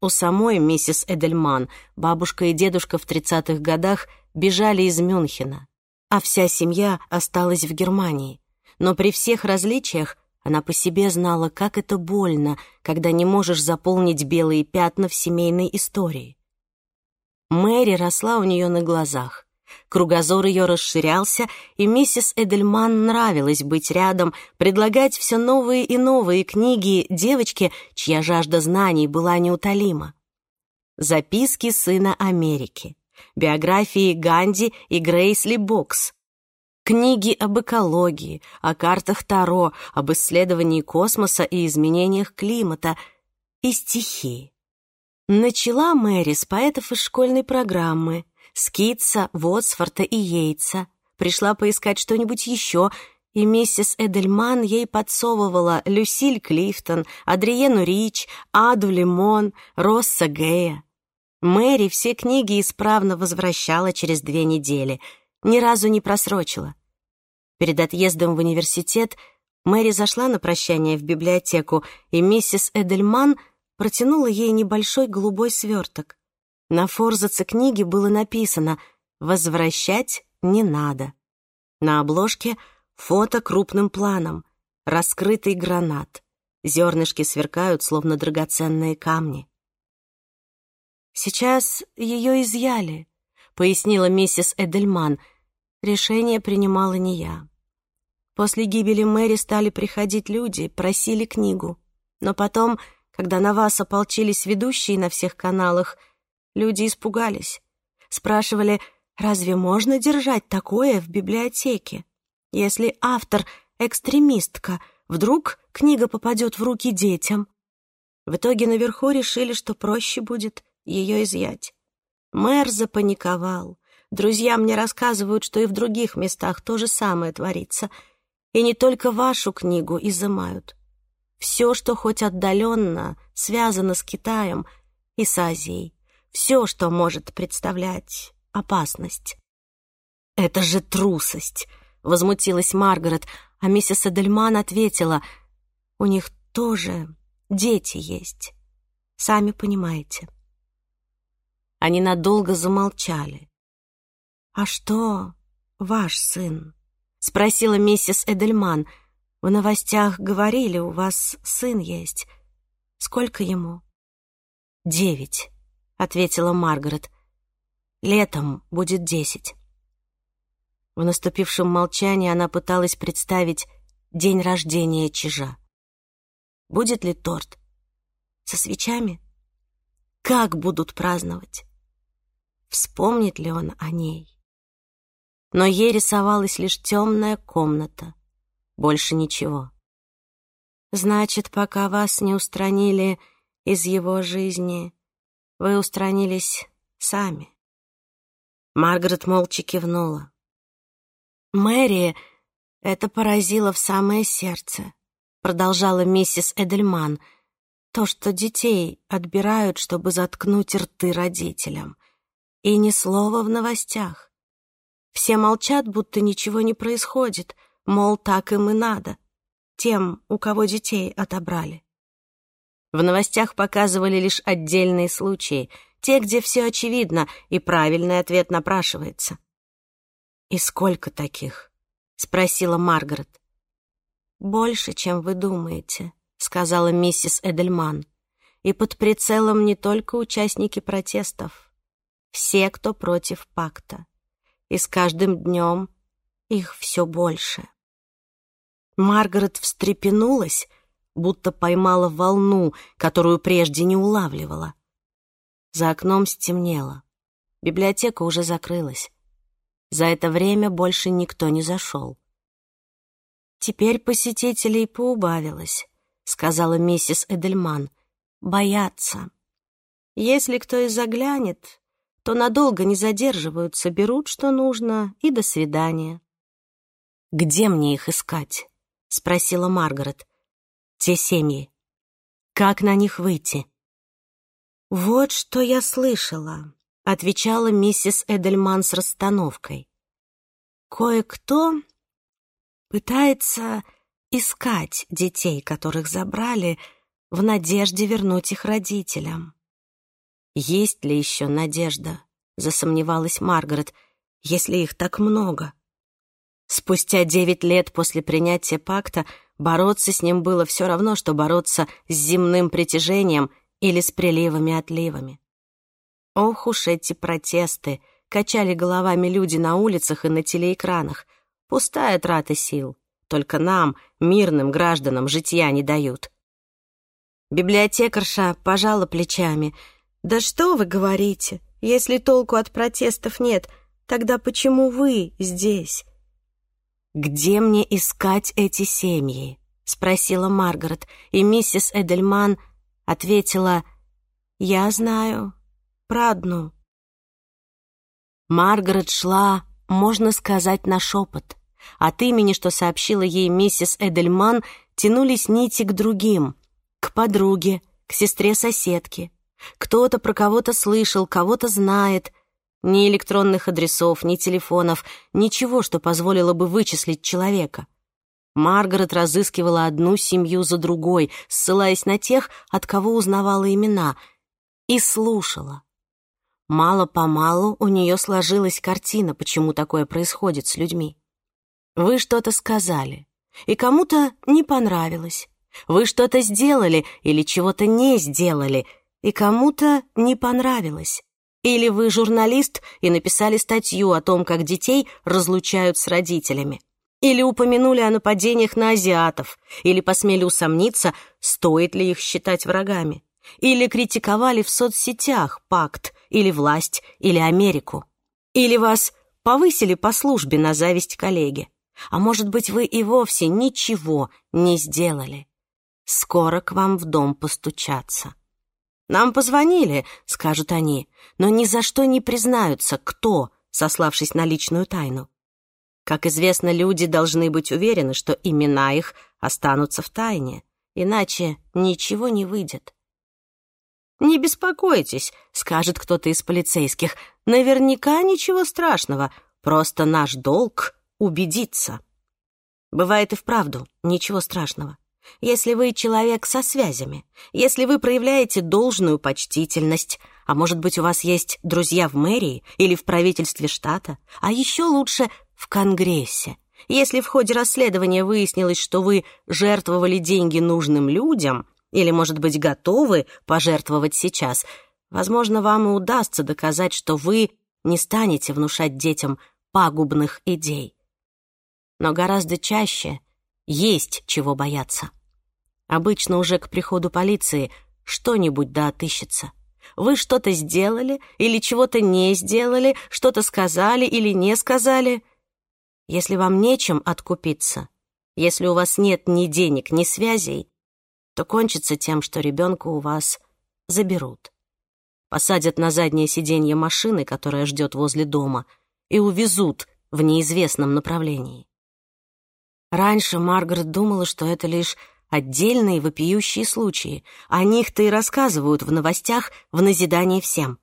У самой миссис Эдельман бабушка и дедушка в 30-х годах бежали из Мюнхена, а вся семья осталась в Германии. Но при всех различиях она по себе знала, как это больно, когда не можешь заполнить белые пятна в семейной истории. Мэри росла у нее на глазах. Кругозор ее расширялся, и миссис Эдельман нравилось быть рядом, предлагать все новые и новые книги девочке, чья жажда знаний была неутолима. Записки сына Америки. Биографии Ганди и Грейсли Бокс. Книги об экологии, о картах Таро, об исследовании космоса и изменениях климата и стихи. Начала Мэри с поэтов из школьной программы, скидца, Вотсфорта и Йейтса. Пришла поискать что-нибудь еще, и миссис Эдельман ей подсовывала Люсиль Клифтон, Адриену Рич, Аду Лимон, Росса Гея. Мэри все книги исправно возвращала через две недели — ни разу не просрочила. Перед отъездом в университет Мэри зашла на прощание в библиотеку, и миссис Эдельман протянула ей небольшой голубой сверток. На форзаце книги было написано «Возвращать не надо». На обложке фото крупным планом, раскрытый гранат. Зернышки сверкают, словно драгоценные камни. «Сейчас ее изъяли», — пояснила миссис Эдельман — Решение принимала не я. После гибели Мэри стали приходить люди, просили книгу. Но потом, когда на вас ополчились ведущие на всех каналах, люди испугались. Спрашивали, разве можно держать такое в библиотеке? Если автор — экстремистка, вдруг книга попадет в руки детям? В итоге наверху решили, что проще будет ее изъять. Мэр запаниковал. Друзья мне рассказывают, что и в других местах то же самое творится. И не только вашу книгу изымают. Все, что хоть отдаленно связано с Китаем и с Азией. Все, что может представлять опасность. «Это же трусость!» — возмутилась Маргарет, а миссис Эдельман ответила, «У них тоже дети есть, сами понимаете». Они надолго замолчали. «А что, ваш сын?» — спросила миссис Эдельман. «В новостях говорили, у вас сын есть. Сколько ему?» «Девять», — ответила Маргарет. «Летом будет десять». В наступившем молчании она пыталась представить день рождения чижа. Будет ли торт? Со свечами? Как будут праздновать? Вспомнит ли он о ней? но ей рисовалась лишь темная комната. Больше ничего. Значит, пока вас не устранили из его жизни, вы устранились сами. Маргарет молча кивнула. Мэри это поразило в самое сердце, продолжала миссис Эдельман. То, что детей отбирают, чтобы заткнуть рты родителям. И ни слова в новостях. Все молчат, будто ничего не происходит, мол, так им и надо. Тем, у кого детей отобрали. В новостях показывали лишь отдельные случаи, те, где все очевидно, и правильный ответ напрашивается. «И сколько таких?» — спросила Маргарет. «Больше, чем вы думаете», — сказала миссис Эдельман. «И под прицелом не только участники протестов, все, кто против пакта» и с каждым днем их все больше. Маргарет встрепенулась, будто поймала волну, которую прежде не улавливала. За окном стемнело. Библиотека уже закрылась. За это время больше никто не зашел. «Теперь посетителей поубавилось», — сказала миссис Эдельман. «Боятся. Если кто и заглянет, то надолго не задерживаются, берут, что нужно, и до свидания. «Где мне их искать?» — спросила Маргарет. «Те семьи. Как на них выйти?» «Вот что я слышала», — отвечала миссис Эдельман с расстановкой. «Кое-кто пытается искать детей, которых забрали, в надежде вернуть их родителям. Есть ли еще надежда? Засомневалась Маргарет, если их так много. Спустя девять лет после принятия пакта бороться с ним было все равно, что бороться с земным притяжением или с приливами-отливами. Ох уж эти протесты! Качали головами люди на улицах и на телеэкранах. Пустая трата сил. Только нам, мирным гражданам, житья не дают. Библиотекарша пожала плечами — да что вы говорите? Если толку от протестов нет, тогда почему вы здесь? Где мне искать эти семьи? спросила Маргарет, и миссис Эдельман ответила: "Я знаю про одну". Маргарет шла, можно сказать, на шепот. От имени, что сообщила ей миссис Эдельман, тянулись нити к другим, к подруге, к сестре соседки. Кто-то про кого-то слышал, кого-то знает. Ни электронных адресов, ни телефонов, ничего, что позволило бы вычислить человека. Маргарет разыскивала одну семью за другой, ссылаясь на тех, от кого узнавала имена, и слушала. Мало-помалу у нее сложилась картина, почему такое происходит с людьми. Вы что-то сказали, и кому-то не понравилось. Вы что-то сделали или чего-то не сделали — и кому-то не понравилось. Или вы журналист и написали статью о том, как детей разлучают с родителями. Или упомянули о нападениях на азиатов. Или посмели усомниться, стоит ли их считать врагами. Или критиковали в соцсетях пакт, или власть, или Америку. Или вас повысили по службе на зависть коллеги. А может быть, вы и вовсе ничего не сделали. Скоро к вам в дом постучаться. Нам позвонили, скажут они, но ни за что не признаются, кто, сославшись на личную тайну. Как известно, люди должны быть уверены, что имена их останутся в тайне, иначе ничего не выйдет. «Не беспокойтесь», — скажет кто-то из полицейских, «наверняка ничего страшного, просто наш долг — убедиться». Бывает и вправду ничего страшного. Если вы человек со связями, если вы проявляете должную почтительность, а может быть, у вас есть друзья в мэрии или в правительстве штата, а еще лучше в Конгрессе. Если в ходе расследования выяснилось, что вы жертвовали деньги нужным людям или, может быть, готовы пожертвовать сейчас, возможно, вам и удастся доказать, что вы не станете внушать детям пагубных идей. Но гораздо чаще — есть чего бояться. Обычно уже к приходу полиции что-нибудь да отыщется. Вы что-то сделали или чего-то не сделали, что-то сказали или не сказали. Если вам нечем откупиться, если у вас нет ни денег, ни связей, то кончится тем, что ребенка у вас заберут. Посадят на заднее сиденье машины, которая ждет возле дома, и увезут в неизвестном направлении. Раньше Маргарет думала, что это лишь отдельные вопиющие случаи. О них-то и рассказывают в новостях в назидании всем.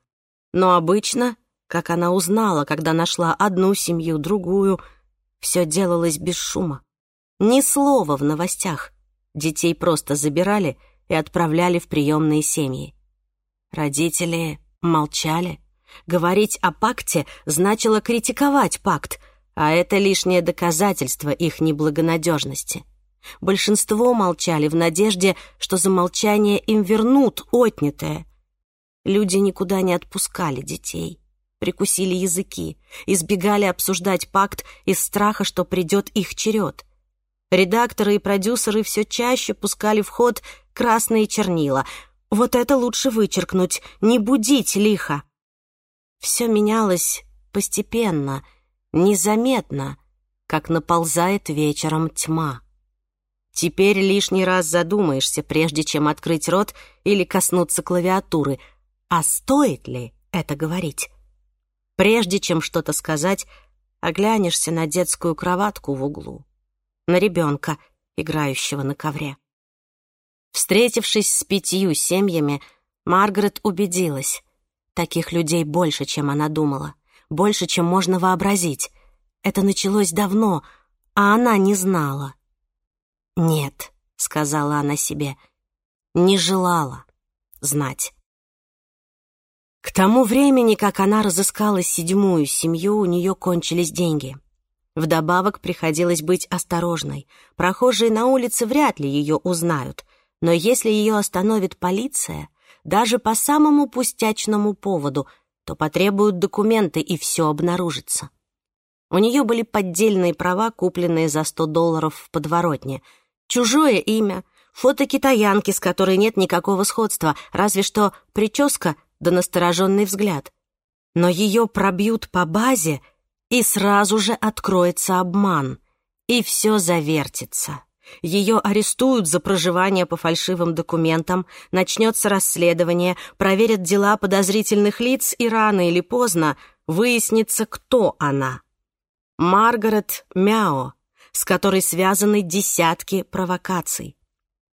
Но обычно, как она узнала, когда нашла одну семью, другую, все делалось без шума. Ни слова в новостях. Детей просто забирали и отправляли в приемные семьи. Родители молчали. Говорить о пакте значило критиковать пакт, а это лишнее доказательство их неблагонадежности. Большинство молчали в надежде, что за молчание им вернут отнятое. Люди никуда не отпускали детей, прикусили языки, избегали обсуждать пакт из страха, что придет их черед. Редакторы и продюсеры все чаще пускали в ход красные чернила. Вот это лучше вычеркнуть, не будить лихо. Все менялось постепенно — незаметно, как наползает вечером тьма. Теперь лишний раз задумаешься, прежде чем открыть рот или коснуться клавиатуры, а стоит ли это говорить? Прежде чем что-то сказать, оглянешься на детскую кроватку в углу, на ребенка, играющего на ковре. Встретившись с пятью семьями, Маргарет убедилась, таких людей больше, чем она думала больше, чем можно вообразить. Это началось давно, а она не знала. «Нет», — сказала она себе, — «не желала знать». К тому времени, как она разыскала седьмую семью, у нее кончились деньги. Вдобавок приходилось быть осторожной. Прохожие на улице вряд ли ее узнают, но если ее остановит полиция, даже по самому пустячному поводу то потребуют документы, и все обнаружится. У нее были поддельные права, купленные за 100 долларов в подворотне. Чужое имя, фото китаянки, с которой нет никакого сходства, разве что прическа да настороженный взгляд. Но ее пробьют по базе, и сразу же откроется обман, и все завертится. Ее арестуют за проживание по фальшивым документам, начнется расследование, проверят дела подозрительных лиц и рано или поздно выяснится, кто она. Маргарет Мяо, с которой связаны десятки провокаций.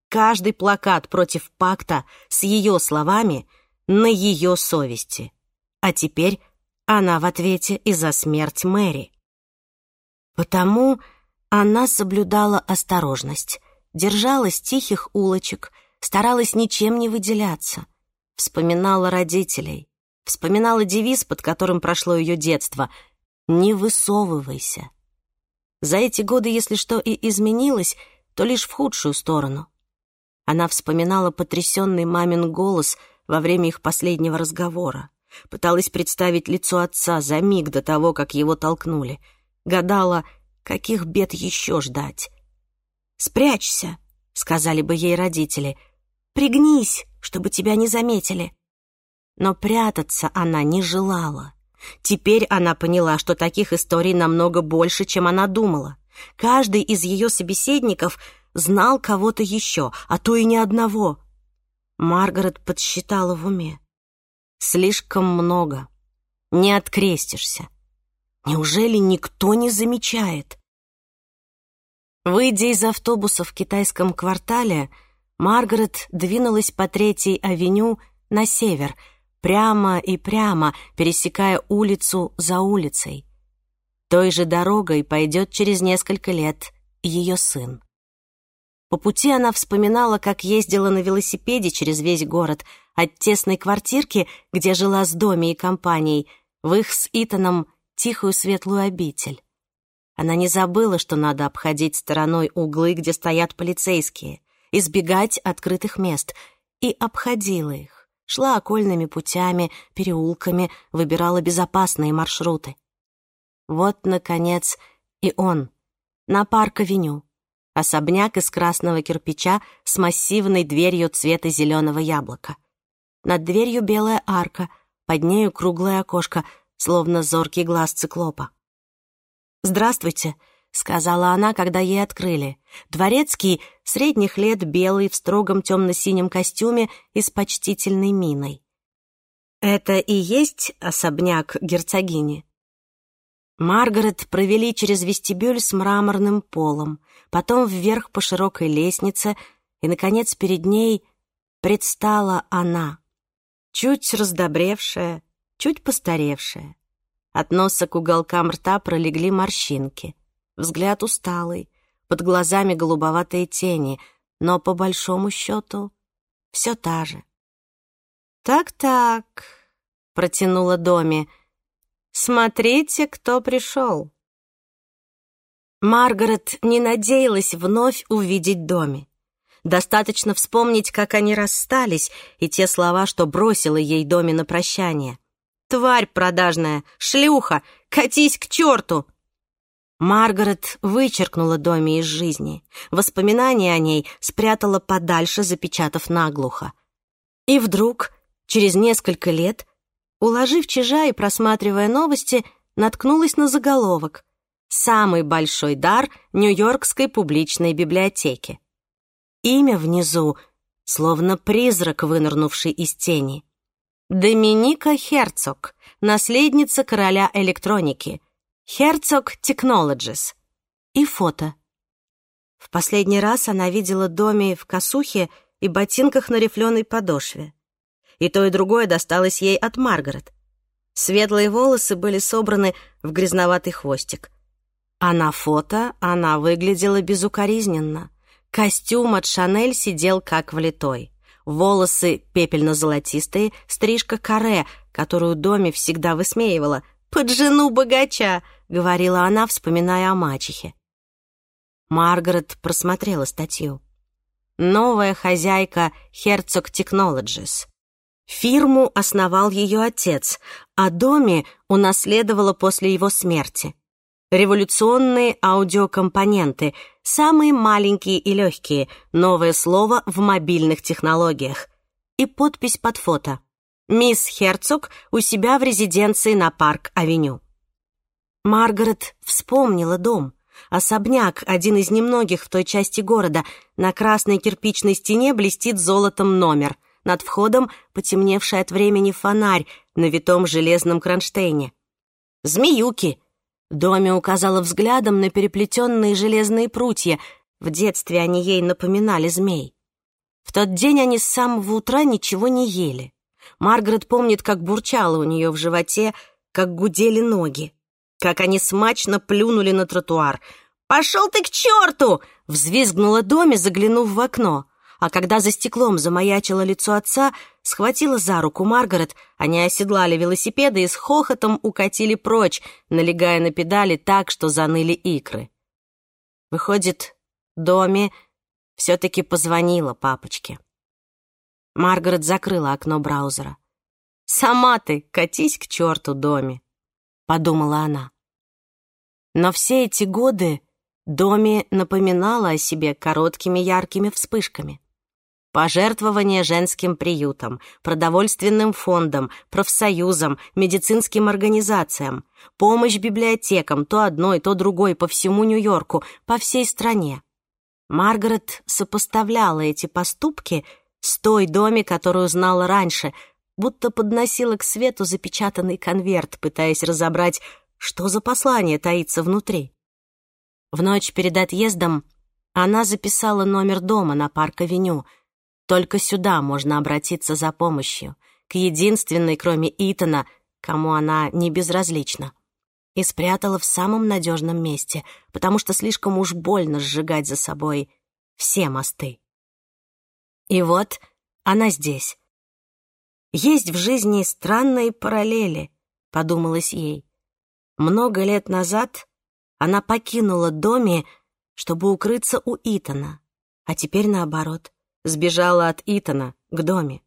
Каждый плакат против пакта с ее словами на ее совести. А теперь она в ответе и за смерть Мэри. Потому она соблюдала осторожность, держалась тихих улочек, старалась ничем не выделяться, вспоминала родителей, вспоминала девиз, под которым прошло ее детство «Не высовывайся». За эти годы, если что и изменилось, то лишь в худшую сторону. Она вспоминала потрясенный мамин голос во время их последнего разговора, пыталась представить лицо отца за миг до того, как его толкнули, гадала — Каких бед еще ждать? «Спрячься», — сказали бы ей родители. «Пригнись, чтобы тебя не заметили». Но прятаться она не желала. Теперь она поняла, что таких историй намного больше, чем она думала. Каждый из ее собеседников знал кого-то еще, а то и ни одного. Маргарет подсчитала в уме. «Слишком много. Не открестишься. Неужели никто не замечает? Выйдя из автобуса в китайском квартале, Маргарет двинулась по Третьей авеню на север, прямо и прямо, пересекая улицу за улицей. Той же дорогой пойдет через несколько лет ее сын. По пути она вспоминала, как ездила на велосипеде через весь город, от тесной квартирки, где жила с доми и компанией, в их с Итаном тихую светлую обитель. Она не забыла, что надо обходить стороной углы, где стоят полицейские, избегать открытых мест, и обходила их, шла окольными путями, переулками, выбирала безопасные маршруты. Вот, наконец, и он, на парк-авеню, особняк из красного кирпича с массивной дверью цвета зеленого яблока. Над дверью белая арка, под нею круглое окошко — словно зоркий глаз циклопа. «Здравствуйте», — сказала она, когда ей открыли. Дворецкий, средних лет, белый, в строгом темно-синем костюме и с почтительной миной. «Это и есть особняк герцогини?» Маргарет провели через вестибюль с мраморным полом, потом вверх по широкой лестнице, и, наконец, перед ней предстала она, чуть раздобревшая, чуть постаревшая. От носа к уголкам рта пролегли морщинки. Взгляд усталый, под глазами голубоватые тени, но по большому счету все та же. «Так-так», — протянула Доми, — «смотрите, кто пришел». Маргарет не надеялась вновь увидеть Доми. Достаточно вспомнить, как они расстались, и те слова, что бросила ей Доми на прощание — Тварь продажная, шлюха, катись к черту!» Маргарет вычеркнула Доми из жизни. Воспоминания о ней спрятала подальше, запечатав наглухо. И вдруг, через несколько лет, уложив чижа и просматривая новости, наткнулась на заголовок «Самый большой дар Нью-Йоркской публичной библиотеки». Имя внизу, словно призрак, вынырнувший из тени. Доминика Херцог, наследница короля электроники, Херцог Technologies. И фото. В последний раз она видела Доми в косухе и ботинках на рифленой подошве. И то, и другое досталось ей от Маргарет. Светлые волосы были собраны в грязноватый хвостик. А на фото она выглядела безукоризненно. Костюм от Шанель сидел как влитой волосы пепельно-золотистые, стрижка каре, которую Доме всегда высмеивала. «Под жену богача!» — говорила она, вспоминая о мачехе. Маргарет просмотрела статью. Новая хозяйка Херцог Technologies. Фирму основал ее отец, а доме унаследовала после его смерти революционные аудиокомпоненты, самые маленькие и легкие, новое слово в мобильных технологиях. И подпись под фото. Мисс Херцог у себя в резиденции на Парк-авеню. Маргарет вспомнила дом. Особняк, один из немногих в той части города, на красной кирпичной стене блестит золотом номер. Над входом потемневший от времени фонарь на витом железном кронштейне. «Змеюки!» Доми указала взглядом на переплетенные железные прутья. В детстве они ей напоминали змей. В тот день они с самого утра ничего не ели. Маргарет помнит, как бурчало у нее в животе, как гудели ноги, как они смачно плюнули на тротуар. «Пошел ты к черту!» — взвизгнула Доми, заглянув в окно а когда за стеклом замаячило лицо отца, схватила за руку Маргарет. Они оседлали велосипеды и с хохотом укатили прочь, налегая на педали так, что заныли икры. Выходит, Доме все-таки позвонила папочке. Маргарет закрыла окно браузера. «Сама ты катись к черту, Доме», — подумала она. Но все эти годы Доми напоминала о себе короткими яркими вспышками пожертвования женским приютам, продовольственным фондам, профсоюзам, медицинским организациям, помощь библиотекам то одной, то другой по всему Нью-Йорку, по всей стране. Маргарет сопоставляла эти поступки с той доме, которую знала раньше, будто подносила к свету запечатанный конверт, пытаясь разобрать, что за послание таится внутри. В ночь перед отъездом она записала номер дома на парк-авеню, только сюда можно обратиться за помощью, к единственной, кроме Итана, кому она не безразлична. И спрятала в самом надежном месте, потому что слишком уж больно сжигать за собой все мосты. И вот она здесь. «Есть в жизни странные параллели», — подумалось ей. Много лет назад она покинула доме, чтобы укрыться у Итана, а теперь наоборот — сбежала от Итана к Доме.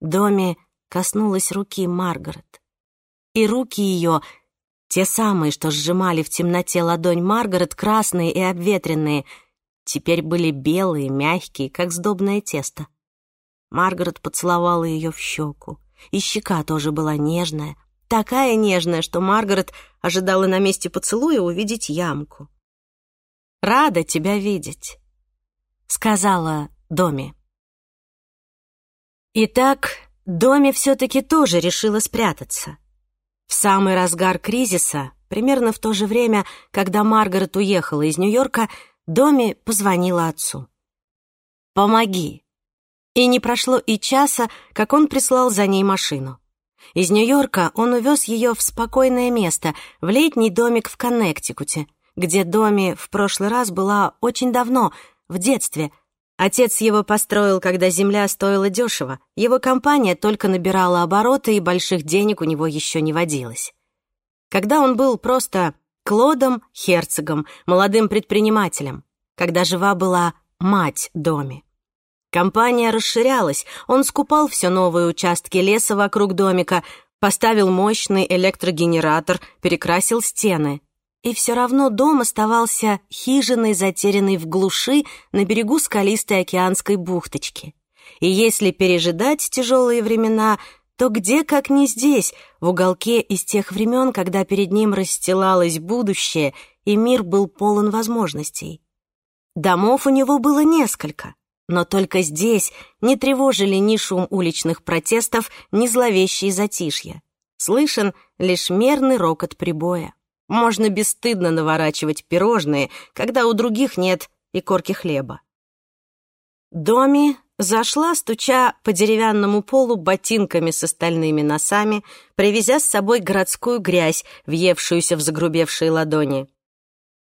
Доме коснулась руки Маргарет. И руки ее, те самые, что сжимали в темноте ладонь Маргарет, красные и обветренные, теперь были белые, мягкие, как сдобное тесто. Маргарет поцеловала ее в щеку. И щека тоже была нежная, такая нежная, что Маргарет ожидала на месте поцелуя увидеть ямку. «Рада тебя видеть», — сказала доме. Итак, Доми все-таки тоже решила спрятаться. В самый разгар кризиса, примерно в то же время, когда Маргарет уехала из Нью-Йорка, Доми позвонила отцу. «Помоги!» И не прошло и часа, как он прислал за ней машину. Из Нью-Йорка он увез ее в спокойное место, в летний домик в Коннектикуте, где Доми в прошлый раз была очень давно, в детстве — Отец его построил, когда земля стоила дешево. Его компания только набирала обороты, и больших денег у него еще не водилось. Когда он был просто Клодом Херцогом, молодым предпринимателем, когда жива была мать доме. Компания расширялась, он скупал все новые участки леса вокруг домика, поставил мощный электрогенератор, перекрасил стены — и все равно дом оставался хижиной, затерянной в глуши на берегу скалистой океанской бухточки. И если пережидать тяжелые времена, то где, как не здесь, в уголке из тех времен, когда перед ним расстилалось будущее, и мир был полон возможностей. Домов у него было несколько, но только здесь не тревожили ни шум уличных протестов, ни зловещие затишья. Слышен лишь мерный рокот прибоя. Можно бесстыдно наворачивать пирожные, когда у других нет и корки хлеба. Доми зашла, стуча по деревянному полу ботинками с остальными носами, привезя с собой городскую грязь, въевшуюся в загрубевшие ладони.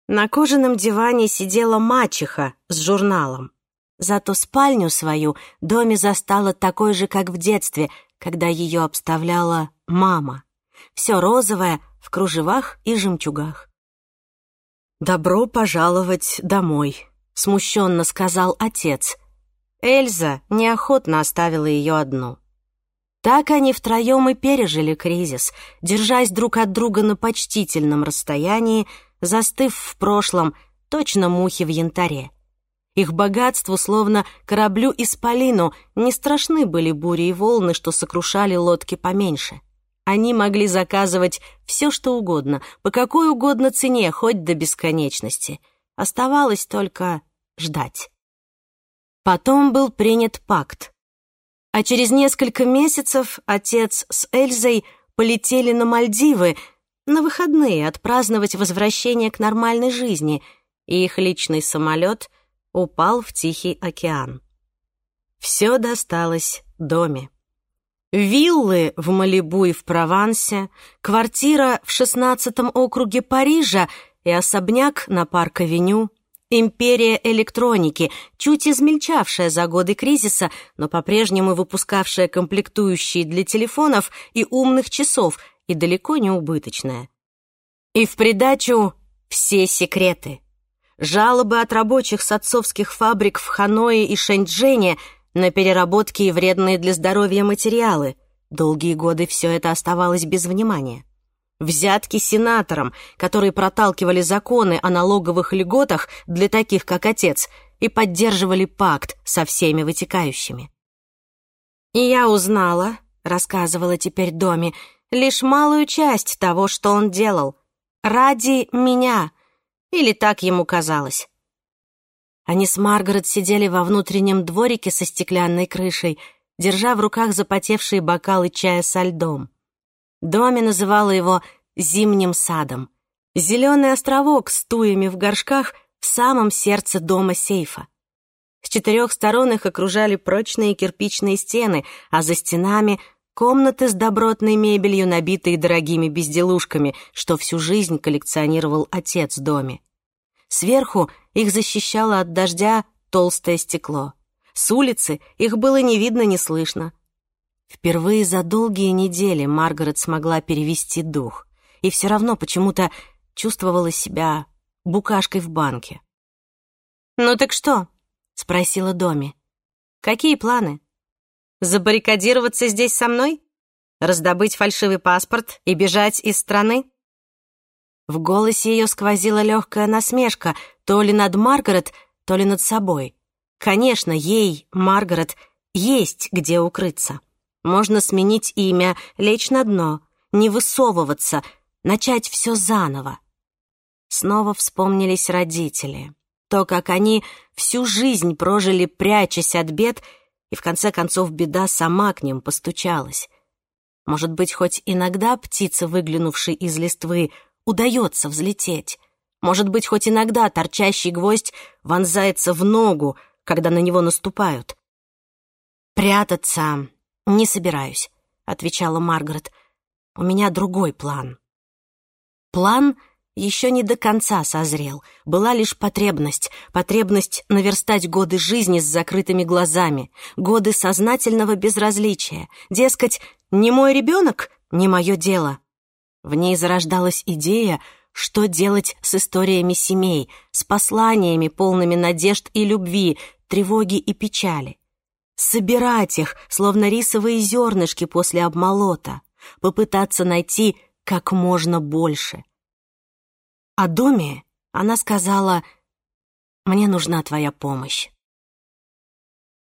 На кожаном диване сидела мачеха с журналом. Зато спальню свою Доми застала такой же, как в детстве, когда ее обставляла мама. Все розовое, в кружевах и жемчугах. «Добро пожаловать домой», — смущенно сказал отец. Эльза неохотно оставила ее одну. Так они втроем и пережили кризис, держась друг от друга на почтительном расстоянии, застыв в прошлом, точно мухи в янтаре. Их богатству, словно кораблю Исполину, не страшны были бури и волны, что сокрушали лодки поменьше. — они могли заказывать все, что угодно, по какой угодно цене, хоть до бесконечности. Оставалось только ждать. Потом был принят пакт. А через несколько месяцев отец с Эльзой полетели на Мальдивы на выходные отпраздновать возвращение к нормальной жизни, и их личный самолет упал в Тихий океан. Все досталось доме. Виллы в Малибу и в Провансе, квартира в 16-м округе Парижа и особняк на Парк-авеню. Империя электроники, чуть измельчавшая за годы кризиса, но по-прежнему выпускавшая комплектующие для телефонов и умных часов, и далеко не убыточная. И в придачу все секреты. Жалобы от рабочих с отцовских фабрик в Ханое и Шэньчжэне – на переработки и вредные для здоровья материалы. Долгие годы все это оставалось без внимания. Взятки сенаторам, которые проталкивали законы о налоговых льготах для таких, как отец, и поддерживали пакт со всеми вытекающими. «И я узнала», — рассказывала теперь Доми, «лишь малую часть того, что он делал. Ради меня». Или так ему казалось. Они с Маргарет сидели во внутреннем дворике со стеклянной крышей, держа в руках запотевшие бокалы чая со льдом. Доми называла его «зимним садом». Зеленый островок с туями в горшках в самом сердце дома сейфа. С четырех сторон их окружали прочные кирпичные стены, а за стенами — комнаты с добротной мебелью, набитые дорогими безделушками, что всю жизнь коллекционировал отец доме. Сверху — их защищало от дождя толстое стекло. С улицы их было не видно, не слышно. Впервые за долгие недели Маргарет смогла перевести дух и все равно почему-то чувствовала себя букашкой в банке. «Ну так что?» — спросила Доми. «Какие планы? Забаррикадироваться здесь со мной? Раздобыть фальшивый паспорт и бежать из страны?» В голосе ее сквозила легкая насмешка, то ли над Маргарет, то ли над собой. Конечно, ей, Маргарет, есть где укрыться. Можно сменить имя, лечь на дно, не высовываться, начать все заново. Снова вспомнились родители. То, как они всю жизнь прожили, прячась от бед, и в конце концов беда сама к ним постучалась. Может быть, хоть иногда птица, выглянувшая из листвы, удается взлететь. Может быть, хоть иногда торчащий гвоздь вонзается в ногу, когда на него наступают. «Прятаться не собираюсь», — отвечала Маргарет. «У меня другой план». План еще не до конца созрел. Была лишь потребность. Потребность наверстать годы жизни с закрытыми глазами. Годы сознательного безразличия. Дескать, не мой ребенок, не мое дело. В ней зарождалась идея, что делать с историями семей, с посланиями, полными надежд и любви, тревоги и печали. Собирать их, словно рисовые зернышки после обмолота, попытаться найти как можно больше. О доме она сказала «Мне нужна твоя помощь».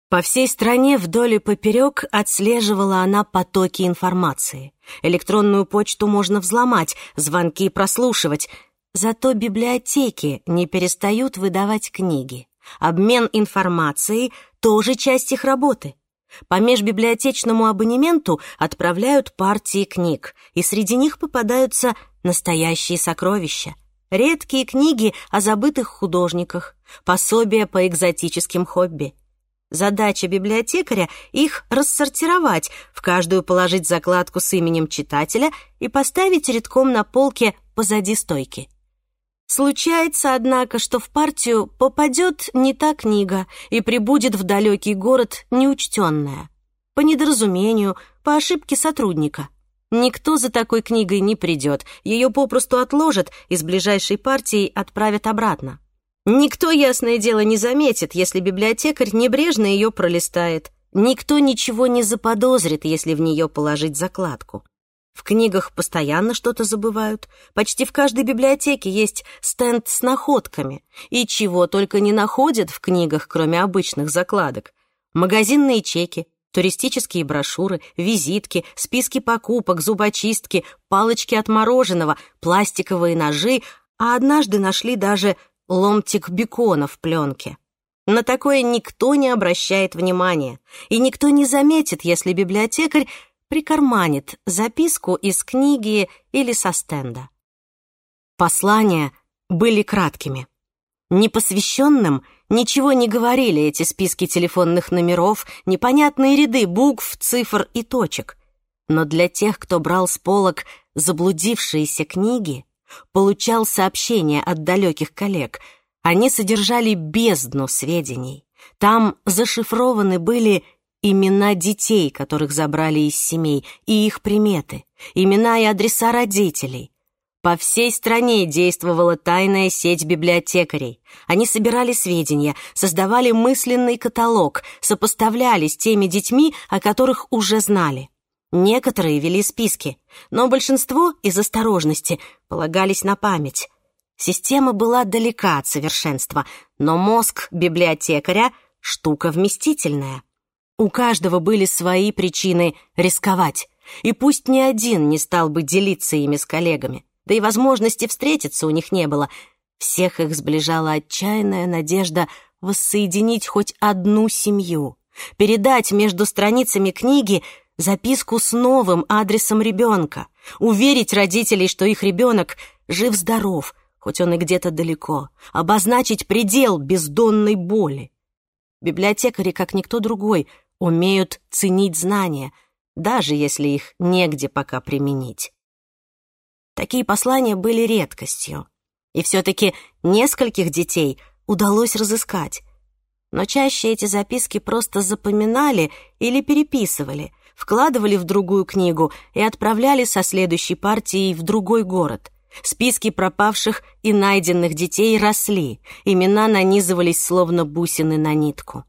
По всей стране вдоль и поперек отслеживала она потоки информации. Электронную почту можно взломать, звонки прослушивать. Зато библиотеки не перестают выдавать книги. Обмен информацией — тоже часть их работы. По межбиблиотечному абонементу отправляют партии книг, и среди них попадаются настоящие сокровища. Редкие книги о забытых художниках, пособия по экзотическим хобби — Задача библиотекаря — их рассортировать, в каждую положить закладку с именем читателя и поставить рядком на полке позади стойки. Случается, однако, что в партию попадет не та книга и прибудет в далекий город неучтенная. По недоразумению, по ошибке сотрудника. Никто за такой книгой не придет, ее попросту отложат и с ближайшей партией отправят обратно. Никто, ясное дело, не заметит, если библиотекарь небрежно ее пролистает. Никто ничего не заподозрит, если в нее положить закладку. В книгах постоянно что-то забывают. Почти в каждой библиотеке есть стенд с находками. И чего только не находят в книгах, кроме обычных закладок. Магазинные чеки, туристические брошюры, визитки, списки покупок, зубочистки, палочки от мороженого, пластиковые ножи, а однажды нашли даже ломтик бекона в пленке. На такое никто не обращает внимания, и никто не заметит, если библиотекарь прикарманит записку из книги или со стенда. Послания были краткими. Непосвященным ничего не говорили эти списки телефонных номеров, непонятные ряды букв, цифр и точек. Но для тех, кто брал с полок заблудившиеся книги, получал сообщения от далеких коллег. Они содержали бездну сведений. Там зашифрованы были имена детей, которых забрали из семей, и их приметы, имена и адреса родителей. По всей стране действовала тайная сеть библиотекарей. Они собирали сведения, создавали мысленный каталог, сопоставляли с теми детьми, о которых уже знали. Некоторые вели списки, но большинство из осторожности полагались на память. Система была далека от совершенства, но мозг библиотекаря — штука вместительная. У каждого были свои причины рисковать, и пусть ни один не стал бы делиться ими с коллегами, да и возможности встретиться у них не было. Всех их сближала отчаянная надежда воссоединить хоть одну семью, передать между страницами книги — записку с новым адресом ребенка, уверить родителей, что их ребенок жив-здоров, хоть он и где-то далеко, обозначить предел бездонной боли. Библиотекари, как никто другой, умеют ценить знания, даже если их негде пока применить. Такие послания были редкостью, и все-таки нескольких детей удалось разыскать. Но чаще эти записки просто запоминали или переписывали – вкладывали в другую книгу и отправляли со следующей партией в другой город. Списки пропавших и найденных детей росли, имена нанизывались словно бусины на нитку.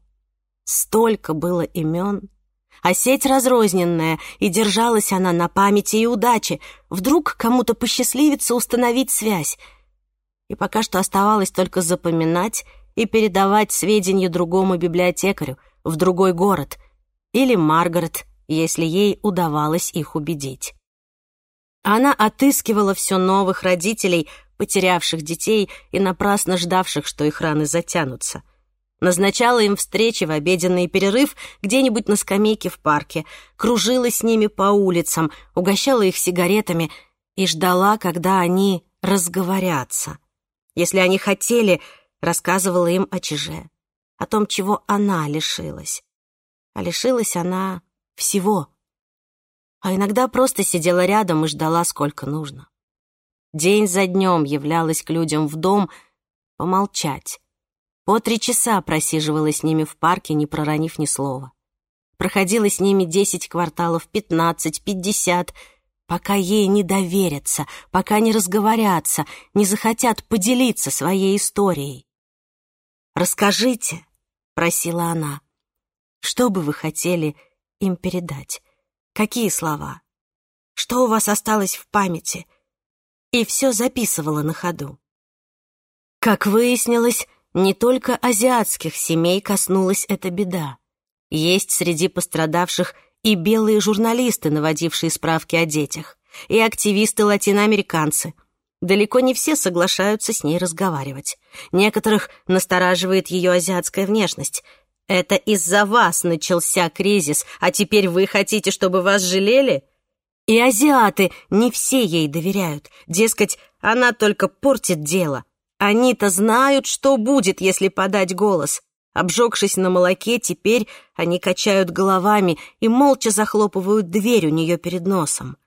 Столько было имен, а сеть разрозненная, и держалась она на памяти и удаче. Вдруг кому-то посчастливится установить связь. И пока что оставалось только запоминать и передавать сведения другому библиотекарю в другой город. Или Маргарет если ей удавалось их убедить. Она отыскивала все новых родителей, потерявших детей и напрасно ждавших, что их раны затянутся. Назначала им встречи в обеденный перерыв где-нибудь на скамейке в парке, кружила с ними по улицам, угощала их сигаретами и ждала, когда они разговорятся. Если они хотели, рассказывала им о чеже, о том, чего она лишилась. А лишилась она всего. А иногда просто сидела рядом и ждала, сколько нужно. День за днем являлась к людям в дом помолчать. По три часа просиживала с ними в парке, не проронив ни слова. Проходила с ними десять кварталов, пятнадцать, пятьдесят, пока ей не доверятся, пока не разговорятся, не захотят поделиться своей историей. «Расскажите», — просила она, — «что бы вы хотели им передать? Какие слова? Что у вас осталось в памяти? И все записывала на ходу. Как выяснилось, не только азиатских семей коснулась эта беда. Есть среди пострадавших и белые журналисты, наводившие справки о детях, и активисты-латиноамериканцы. Далеко не все соглашаются с ней разговаривать. Некоторых настораживает ее азиатская внешность — это из-за вас начался кризис, а теперь вы хотите, чтобы вас жалели? И азиаты не все ей доверяют. Дескать, она только портит дело. Они-то знают, что будет, если подать голос. Обжегшись на молоке, теперь они качают головами и молча захлопывают дверь у нее перед носом.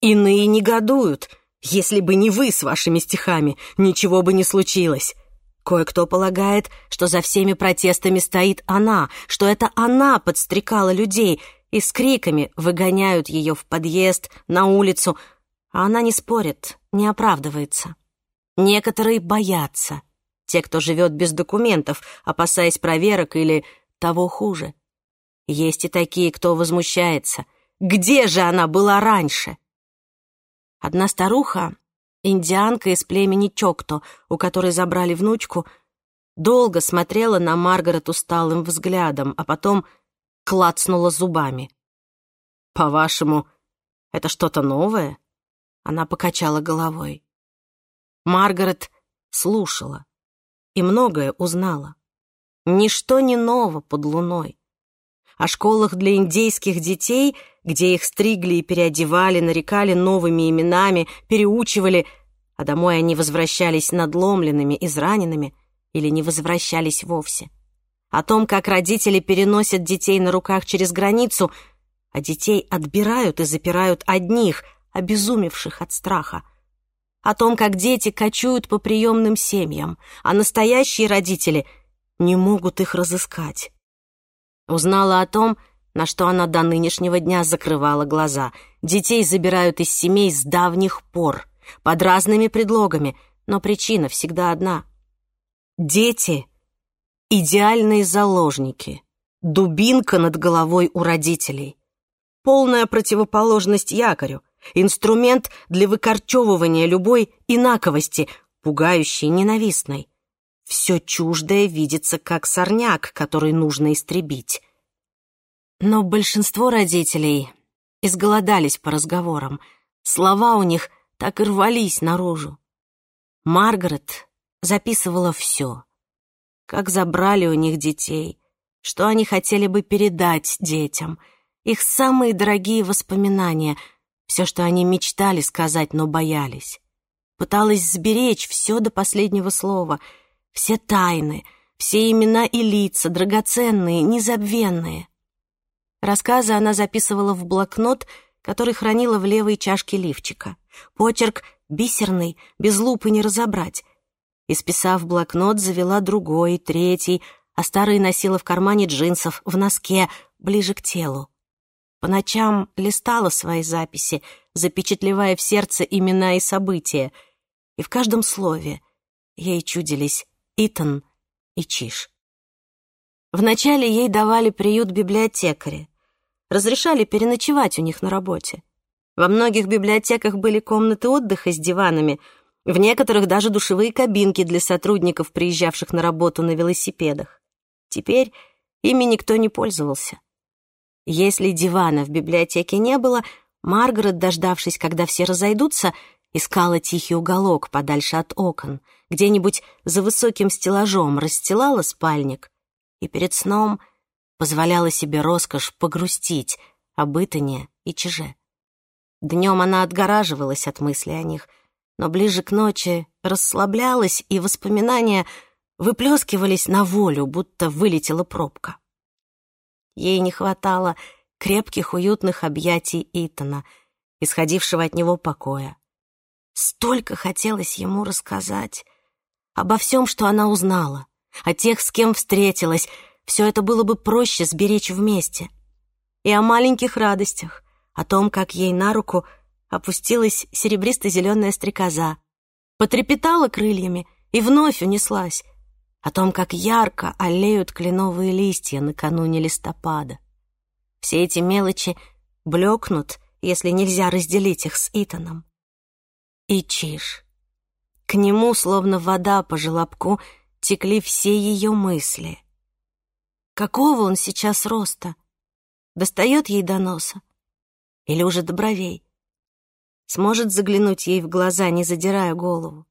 Иные негодуют. Если бы не вы с вашими стихами, ничего бы не случилось. Кое-кто полагает, что за всеми протестами стоит она, что это она подстрекала людей и с криками выгоняют ее в подъезд, на улицу, а она не спорит, не оправдывается. Некоторые боятся, те, кто живет без документов, опасаясь проверок или того хуже. Есть и такие, кто возмущается. Где же она была раньше? Одна старуха индианка из племени Чокто, у которой забрали внучку, долго смотрела на Маргарет усталым взглядом, а потом клацнула зубами. «По-вашему, это что-то новое?» Она покачала головой. Маргарет слушала и многое узнала. Ничто не ново под луной о школах для индейских детей, где их стригли и переодевали, нарекали новыми именами, переучивали, а домой они возвращались надломленными, израненными или не возвращались вовсе. О том, как родители переносят детей на руках через границу, а детей отбирают и запирают одних, обезумевших от страха о том, как дети кочуют по приемным семьям, а настоящие родители не могут их разыскать. Узнала о том, на что она до нынешнего дня закрывала глаза. Детей забирают из семей с давних пор, под разными предлогами, но причина всегда одна. Дети — идеальные заложники, дубинка над головой у родителей. Полная противоположность якорю, инструмент для выкорчевывания любой инаковости, пугающей ненавистной все чуждое видится как сорняк, который нужно истребить. Но большинство родителей изголодались по разговорам. Слова у них так и рвались наружу. Маргарет записывала все. Как забрали у них детей, что они хотели бы передать детям, их самые дорогие воспоминания, все, что они мечтали сказать, но боялись. Пыталась сберечь все до последнего слова — все тайны, все имена и лица, драгоценные, незабвенные. Рассказы она записывала в блокнот, который хранила в левой чашке лифчика. Почерк бисерный, без лупы не разобрать. Исписав блокнот, завела другой, третий, а старый носила в кармане джинсов, в носке, ближе к телу. По ночам листала свои записи, запечатлевая в сердце имена и события, и в каждом слове ей чудились Итан и Чиш. Вначале ей давали приют библиотекари, разрешали переночевать у них на работе. Во многих библиотеках были комнаты отдыха с диванами, в некоторых даже душевые кабинки для сотрудников, приезжавших на работу на велосипедах. Теперь ими никто не пользовался. Если дивана в библиотеке не было, Маргарет, дождавшись, когда все разойдутся, искала тихий уголок подальше от окон, где-нибудь за высоким стеллажом расстилала спальник и перед сном позволяла себе роскошь погрустить об Итане и Чеже. Днем она отгораживалась от мысли о них, но ближе к ночи расслаблялась, и воспоминания выплескивались на волю, будто вылетела пробка. Ей не хватало крепких уютных объятий Итана, исходившего от него покоя, Столько хотелось ему рассказать обо всем, что она узнала, о тех, с кем встретилась. Все это было бы проще сберечь вместе. И о маленьких радостях, о том, как ей на руку опустилась серебристо-зеленая стрекоза, потрепетала крыльями и вновь унеслась, о том, как ярко аллеют кленовые листья накануне листопада. Все эти мелочи блекнут, если нельзя разделить их с Итаном и чиж. К нему, словно вода по желобку, текли все ее мысли. Какого он сейчас роста? Достает ей до носа? Или уже до бровей? Сможет заглянуть ей в глаза, не задирая голову?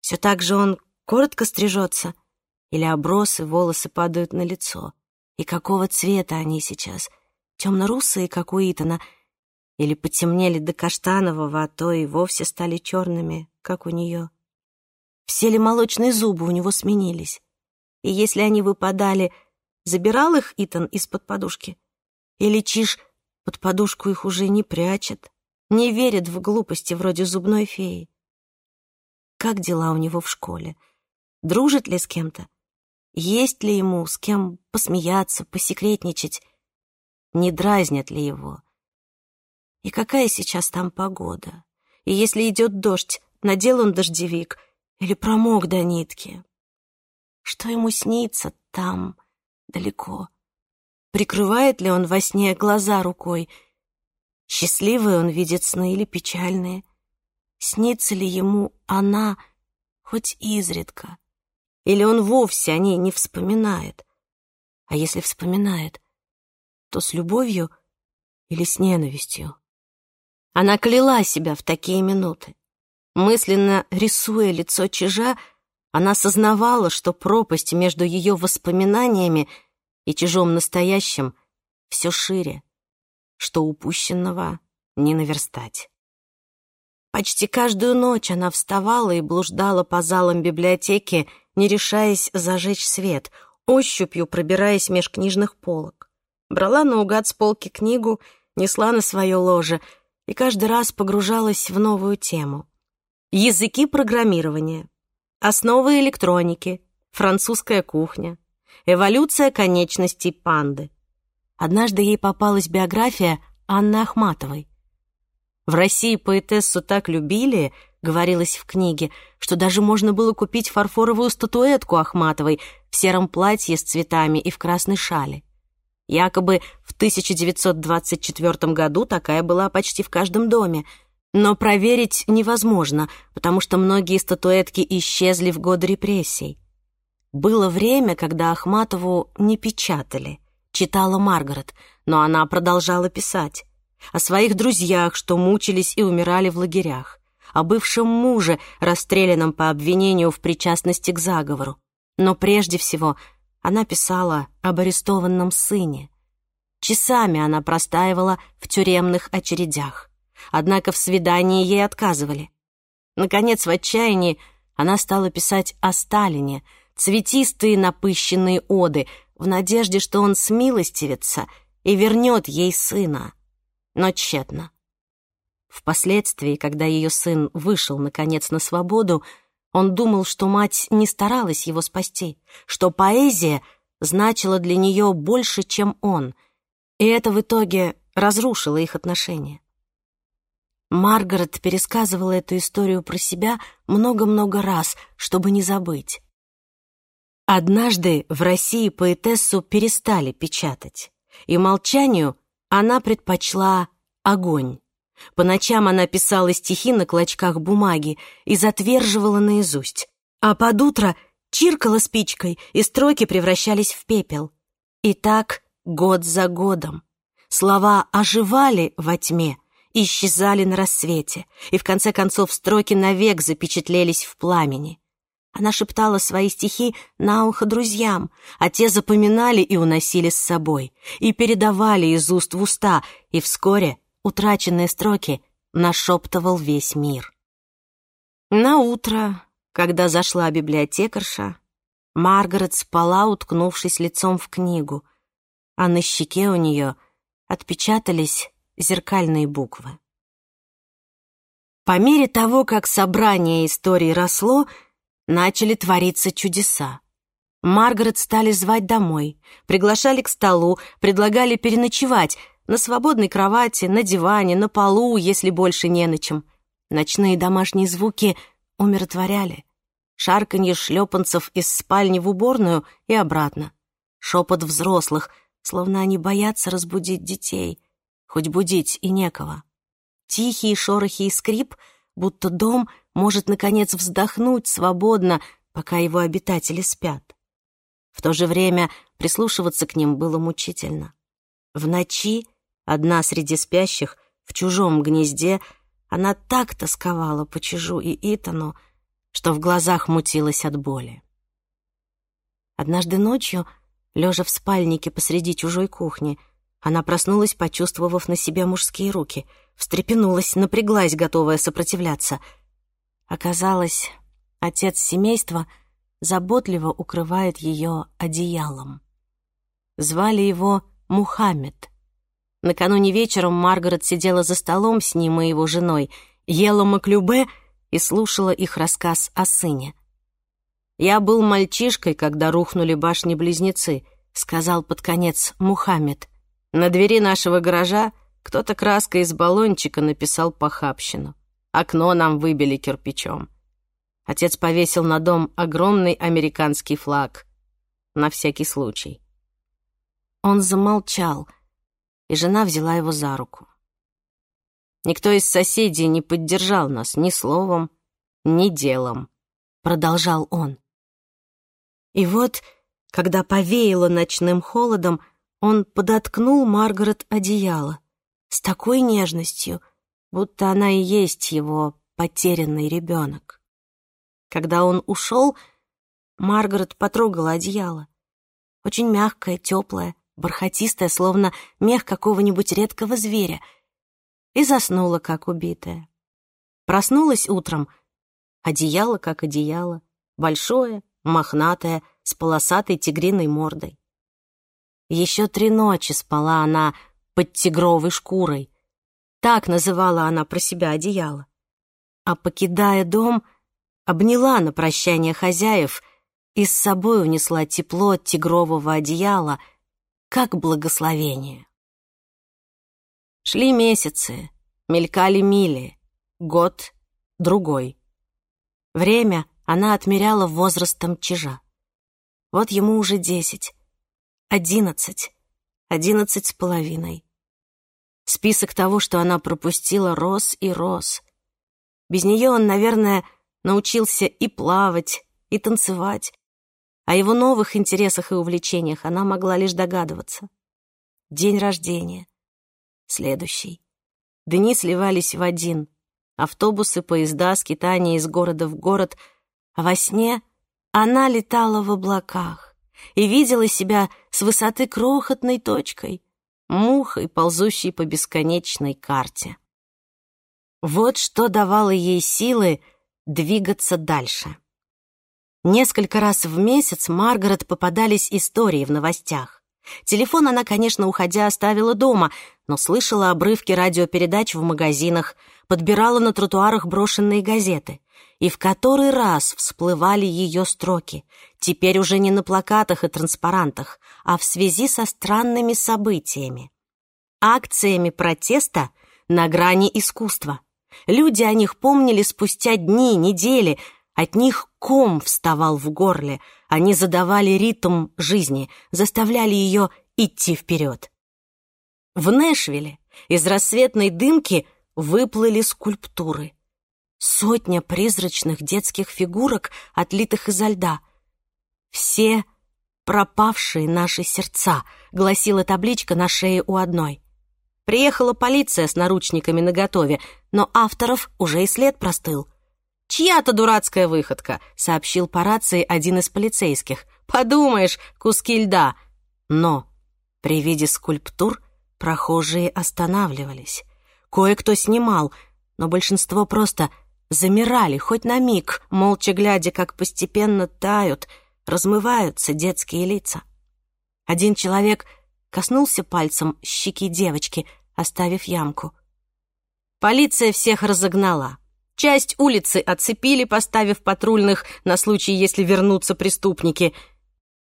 Все так же он коротко стрижется? Или обросы, волосы падают на лицо? И какого цвета они сейчас? Темно-русые, как у Итана — или потемнели до каштанового, а то и вовсе стали черными, как у нее. Все ли молочные зубы у него сменились? И если они выпадали, забирал их Итан из-под подушки? Или Чиж под подушку их уже не прячет, не верит в глупости вроде зубной феи? Как дела у него в школе? Дружит ли с кем-то? Есть ли ему с кем посмеяться, посекретничать? Не дразнят ли его? И какая сейчас там погода? И если идет дождь, надел он дождевик или промок до нитки? Что ему снится там, далеко? Прикрывает ли он во сне глаза рукой? Счастливые он видит сны или печальные? Снится ли ему она хоть изредка? Или он вовсе о ней не вспоминает? А если вспоминает, то с любовью или с ненавистью? Она кляла себя в такие минуты. Мысленно рисуя лицо чижа, она осознавала, что пропасть между ее воспоминаниями и чужом настоящим все шире, что упущенного не наверстать. Почти каждую ночь она вставала и блуждала по залам библиотеки, не решаясь зажечь свет, ощупью пробираясь меж книжных полок. Брала наугад с полки книгу, несла на свое ложе — и каждый раз погружалась в новую тему. Языки программирования, основы электроники, французская кухня, эволюция конечностей панды. Однажды ей попалась биография Анны Ахматовой. В России поэтессу так любили, говорилось в книге, что даже можно было купить фарфоровую статуэтку Ахматовой в сером платье с цветами и в красной шале. Якобы в 1924 году такая была почти в каждом доме. Но проверить невозможно, потому что многие статуэтки исчезли в годы репрессий. Было время, когда Ахматову не печатали. Читала Маргарет, но она продолжала писать. О своих друзьях, что мучились и умирали в лагерях. О бывшем муже, расстрелянном по обвинению в причастности к заговору. Но прежде всего она писала об арестованном сыне — Часами она простаивала в тюремных очередях. Однако в свидании ей отказывали. Наконец, в отчаянии, она стала писать о Сталине, цветистые напыщенные оды, в надежде, что он смилостивится и вернет ей сына. Но тщетно. Впоследствии, когда ее сын вышел, наконец, на свободу, он думал, что мать не старалась его спасти, что поэзия значила для нее больше, чем он — и это в итоге разрушило их отношения. Маргарет пересказывала эту историю про себя много-много раз, чтобы не забыть. Однажды в России поэтессу перестали печатать, и молчанию она предпочла огонь. По ночам она писала стихи на клочках бумаги и затверживала наизусть, а под утро чиркала спичкой, и строки превращались в пепел. И так год за годом. Слова оживали во тьме, исчезали на рассвете, и в конце концов строки навек запечатлелись в пламени. Она шептала свои стихи на ухо друзьям, а те запоминали и уносили с собой, и передавали из уст в уста, и вскоре утраченные строки нашептывал весь мир. На утро, когда зашла библиотекарша, Маргарет спала, уткнувшись лицом в книгу — а на щеке у нее отпечатались зеркальные буквы. По мере того, как собрание истории росло, начали твориться чудеса. Маргарет стали звать домой, приглашали к столу, предлагали переночевать на свободной кровати, на диване, на полу, если больше не на чем. Ночные домашние звуки умиротворяли. Шарканье шлепанцев из спальни в уборную и обратно. Шепот взрослых — словно они боятся разбудить детей. Хоть будить и некого. Тихие шорохи и скрип, будто дом может, наконец, вздохнуть свободно, пока его обитатели спят. В то же время прислушиваться к ним было мучительно. В ночи, одна среди спящих, в чужом гнезде, она так тосковала по чужу и Итану, что в глазах мутилась от боли. Однажды ночью лежа в спальнике посреди чужой кухни. Она проснулась, почувствовав на себя мужские руки, встрепенулась, напряглась, готовая сопротивляться. Оказалось, отец семейства заботливо укрывает ее одеялом. Звали его Мухаммед. Накануне вечером Маргарет сидела за столом с ним и его женой, ела маклюбе и слушала их рассказ о сыне — «Я был мальчишкой, когда рухнули башни-близнецы», — сказал под конец Мухаммед. «На двери нашего гаража кто-то краской из баллончика написал похабщину. Окно нам выбили кирпичом». Отец повесил на дом огромный американский флаг. На всякий случай. Он замолчал, и жена взяла его за руку. Никто из соседей не поддержал нас ни словом, ни делом, продолжал он. И вот, когда повеяло ночным холодом, он подоткнул Маргарет одеяло с такой нежностью, будто она и есть его потерянный ребенок. Когда он ушел, Маргарет потрогала одеяло. Очень мягкое, теплое, бархатистое, словно мех какого-нибудь редкого зверя, и заснула, как убитая. Проснулась утром, одеяло, как одеяло, большое, мохнатая, с полосатой тигриной мордой. Еще три ночи спала она под тигровой шкурой. Так называла она про себя одеяло. А покидая дом, обняла на прощание хозяев и с собой унесла тепло от тигрового одеяла, как благословение. Шли месяцы, мелькали мили, год, другой. Время — она отмеряла возрастом чижа. Вот ему уже десять, одиннадцать, одиннадцать с половиной. Список того, что она пропустила, рос и рос. Без нее он, наверное, научился и плавать, и танцевать. О его новых интересах и увлечениях она могла лишь догадываться. День рождения. Следующий. Дни сливались в один. Автобусы, поезда, скитания из города в город — во сне она летала в облаках и видела себя с высоты крохотной точкой, мухой, ползущей по бесконечной карте. Вот что давало ей силы двигаться дальше. Несколько раз в месяц Маргарет попадались истории в новостях. Телефон она, конечно, уходя, оставила дома, но слышала обрывки радиопередач в магазинах, подбирала на тротуарах брошенные газеты. И в который раз всплывали ее строки, теперь уже не на плакатах и транспарантах, а в связи со странными событиями. Акциями протеста на грани искусства. Люди о них помнили спустя дни, недели, от них ком вставал в горле, они задавали ритм жизни, заставляли ее идти вперед. В Нэшвилле из рассветной дымки выплыли скульптуры, сотня призрачных детских фигурок, отлитых изо льда. «Все пропавшие наши сердца», — гласила табличка на шее у одной. Приехала полиция с наручниками наготове, но авторов уже и след простыл. «Чья-то дурацкая выходка», — сообщил по рации один из полицейских. «Подумаешь, куски льда». Но при виде скульптур прохожие останавливались. Кое-кто снимал, но большинство просто — замирали хоть на миг, молча глядя, как постепенно тают, размываются детские лица. Один человек коснулся пальцем щеки девочки, оставив ямку. Полиция всех разогнала. Часть улицы оцепили, поставив патрульных на случай, если вернутся преступники.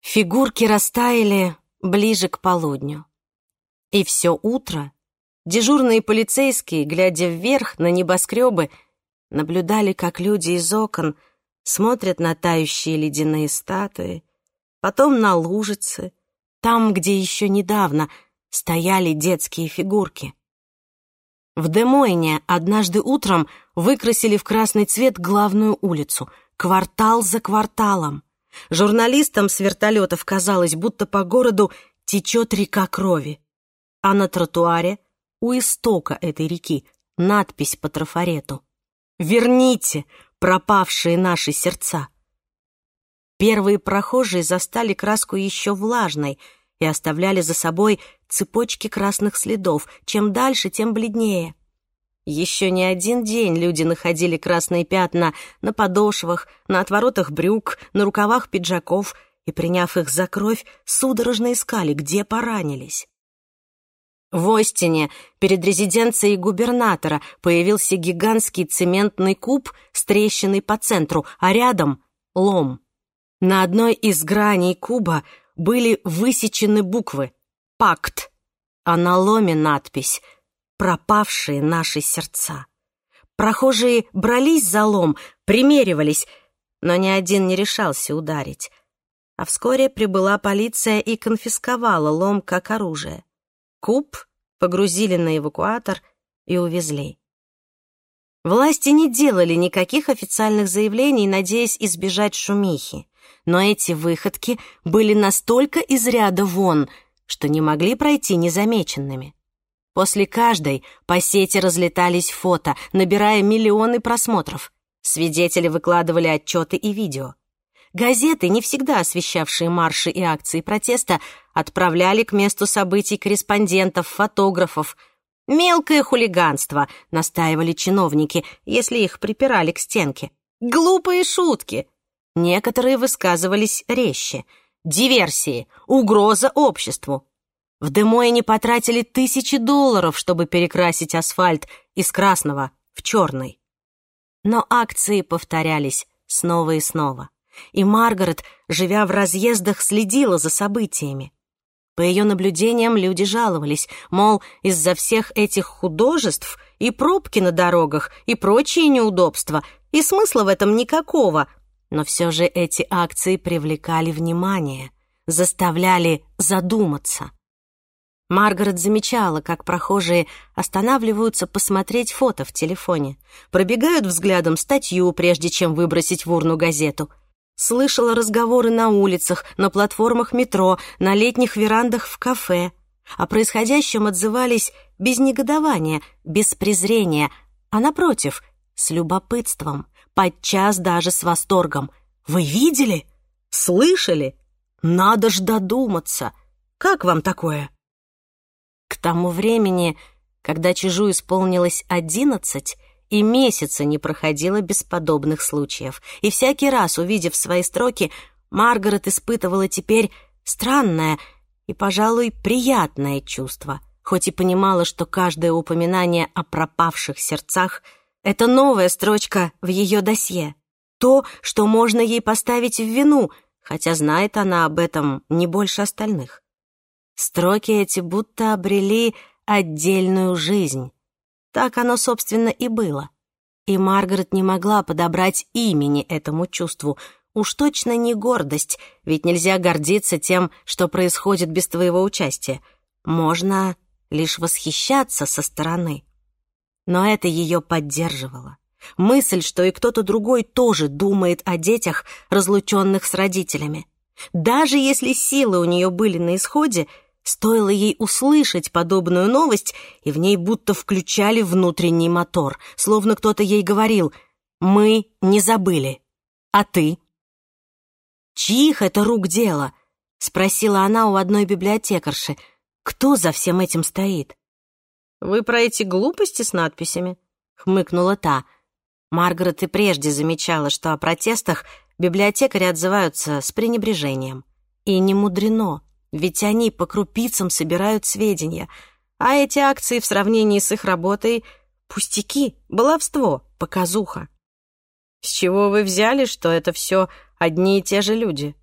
Фигурки растаяли ближе к полудню. И все утро дежурные полицейские, глядя вверх на небоскребы, наблюдали, как люди из окон смотрят на тающие ледяные статуи, потом на лужицы, там, где еще недавно стояли детские фигурки. В Демойне однажды утром выкрасили в красный цвет главную улицу, квартал за кварталом. Журналистам с вертолетов казалось, будто по городу течет река крови. А на тротуаре, у истока этой реки, надпись по трафарету Верните пропавшие наши сердца. Первые прохожие застали краску еще влажной и оставляли за собой цепочки красных следов. Чем дальше, тем бледнее. Еще не один день люди находили красные пятна на подошвах, на отворотах брюк, на рукавах пиджаков и, приняв их за кровь, судорожно искали, где поранились. В Остине перед резиденцией губернатора появился гигантский цементный куб с трещиной по центру, а рядом — лом. На одной из граней куба были высечены буквы «Пакт», а на ломе надпись «Пропавшие наши сердца». Прохожие брались за лом, примеривались, но ни один не решался ударить. А вскоре прибыла полиция и конфисковала лом как оружие куб, погрузили на эвакуатор и увезли. Власти не делали никаких официальных заявлений, надеясь избежать шумихи, но эти выходки были настолько из ряда вон, что не могли пройти незамеченными. После каждой по сети разлетались фото, набирая миллионы просмотров. Свидетели выкладывали отчеты и видео. Газеты, не всегда освещавшие марши и акции протеста, отправляли к месту событий корреспондентов, фотографов. «Мелкое хулиганство», — настаивали чиновники, если их припирали к стенке. «Глупые шутки». Некоторые высказывались резче. «Диверсии», «Угроза обществу». В Демойне потратили тысячи долларов, чтобы перекрасить асфальт из красного в черный. Но акции повторялись снова и снова и Маргарет, живя в разъездах, следила за событиями. По ее наблюдениям люди жаловались, мол, из-за всех этих художеств и пробки на дорогах, и прочие неудобства, и смысла в этом никакого. Но все же эти акции привлекали внимание, заставляли задуматься. Маргарет замечала, как прохожие останавливаются посмотреть фото в телефоне, пробегают взглядом статью, прежде чем выбросить в урну газету — Слышала разговоры на улицах, на платформах метро, на летних верандах в кафе. О происходящем отзывались без негодования, без презрения, а напротив, с любопытством, подчас даже с восторгом. «Вы видели? Слышали? Надо ж додуматься! Как вам такое?» К тому времени, когда Чижу исполнилось одиннадцать, и месяца не проходило без подобных случаев. И всякий раз, увидев свои строки, Маргарет испытывала теперь странное и, пожалуй, приятное чувство, хоть и понимала, что каждое упоминание о пропавших сердцах — это новая строчка в ее досье, то, что можно ей поставить в вину, хотя знает она об этом не больше остальных. Строки эти будто обрели отдельную жизнь, так оно, собственно, и было. И Маргарет не могла подобрать имени этому чувству. Уж точно не гордость, ведь нельзя гордиться тем, что происходит без твоего участия. Можно лишь восхищаться со стороны. Но это ее поддерживало. Мысль, что и кто-то другой тоже думает о детях, разлученных с родителями. Даже если силы у нее были на исходе — Стоило ей услышать подобную новость, и в ней будто включали внутренний мотор, словно кто-то ей говорил «Мы не забыли, а ты?» «Чьих это рук дело?» — спросила она у одной библиотекарши. «Кто за всем этим стоит?» «Вы про эти глупости с надписями?» — хмыкнула та. Маргарет и прежде замечала, что о протестах библиотекари отзываются с пренебрежением. И не мудрено. Ведь они по крупицам собирают сведения, а эти акции в сравнении с их работой — пустяки, баловство, показуха. С чего вы взяли, что это все одни и те же люди?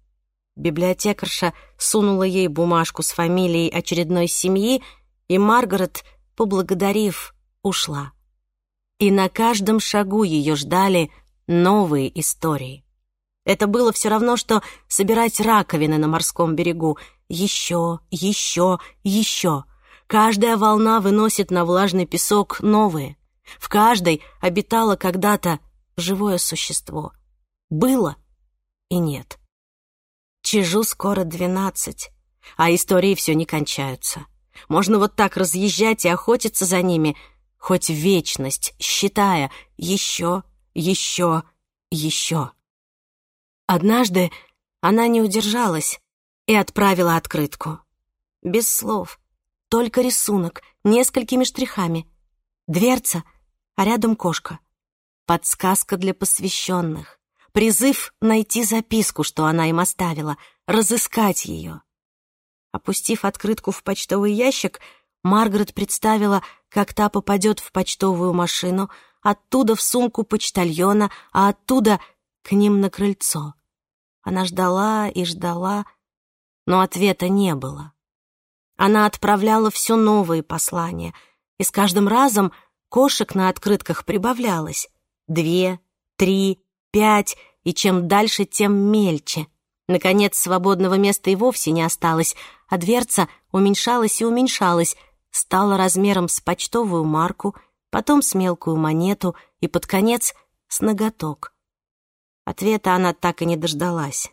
Библиотекарша сунула ей бумажку с фамилией очередной семьи, и Маргарет, поблагодарив, ушла. И на каждом шагу ее ждали новые истории. Это было все равно, что собирать раковины на морском берегу — еще, еще, еще. Каждая волна выносит на влажный песок новые. В каждой обитало когда-то живое существо. Было и нет. Чижу скоро двенадцать, а истории все не кончаются. Можно вот так разъезжать и охотиться за ними, хоть вечность, считая еще, еще, еще. Однажды она не удержалась и отправила открытку. Без слов, только рисунок, несколькими штрихами. Дверца, а рядом кошка. Подсказка для посвященных. Призыв найти записку, что она им оставила, разыскать ее. Опустив открытку в почтовый ящик, Маргарет представила, как та попадет в почтовую машину, оттуда в сумку почтальона, а оттуда к ним на крыльцо. Она ждала и ждала, но ответа не было. Она отправляла все новые послания, и с каждым разом кошек на открытках прибавлялось. Две, три, пять, и чем дальше, тем мельче. Наконец, свободного места и вовсе не осталось, а дверца уменьшалась и уменьшалась, стала размером с почтовую марку, потом с мелкую монету и, под конец, с ноготок. Ответа она так и не дождалась.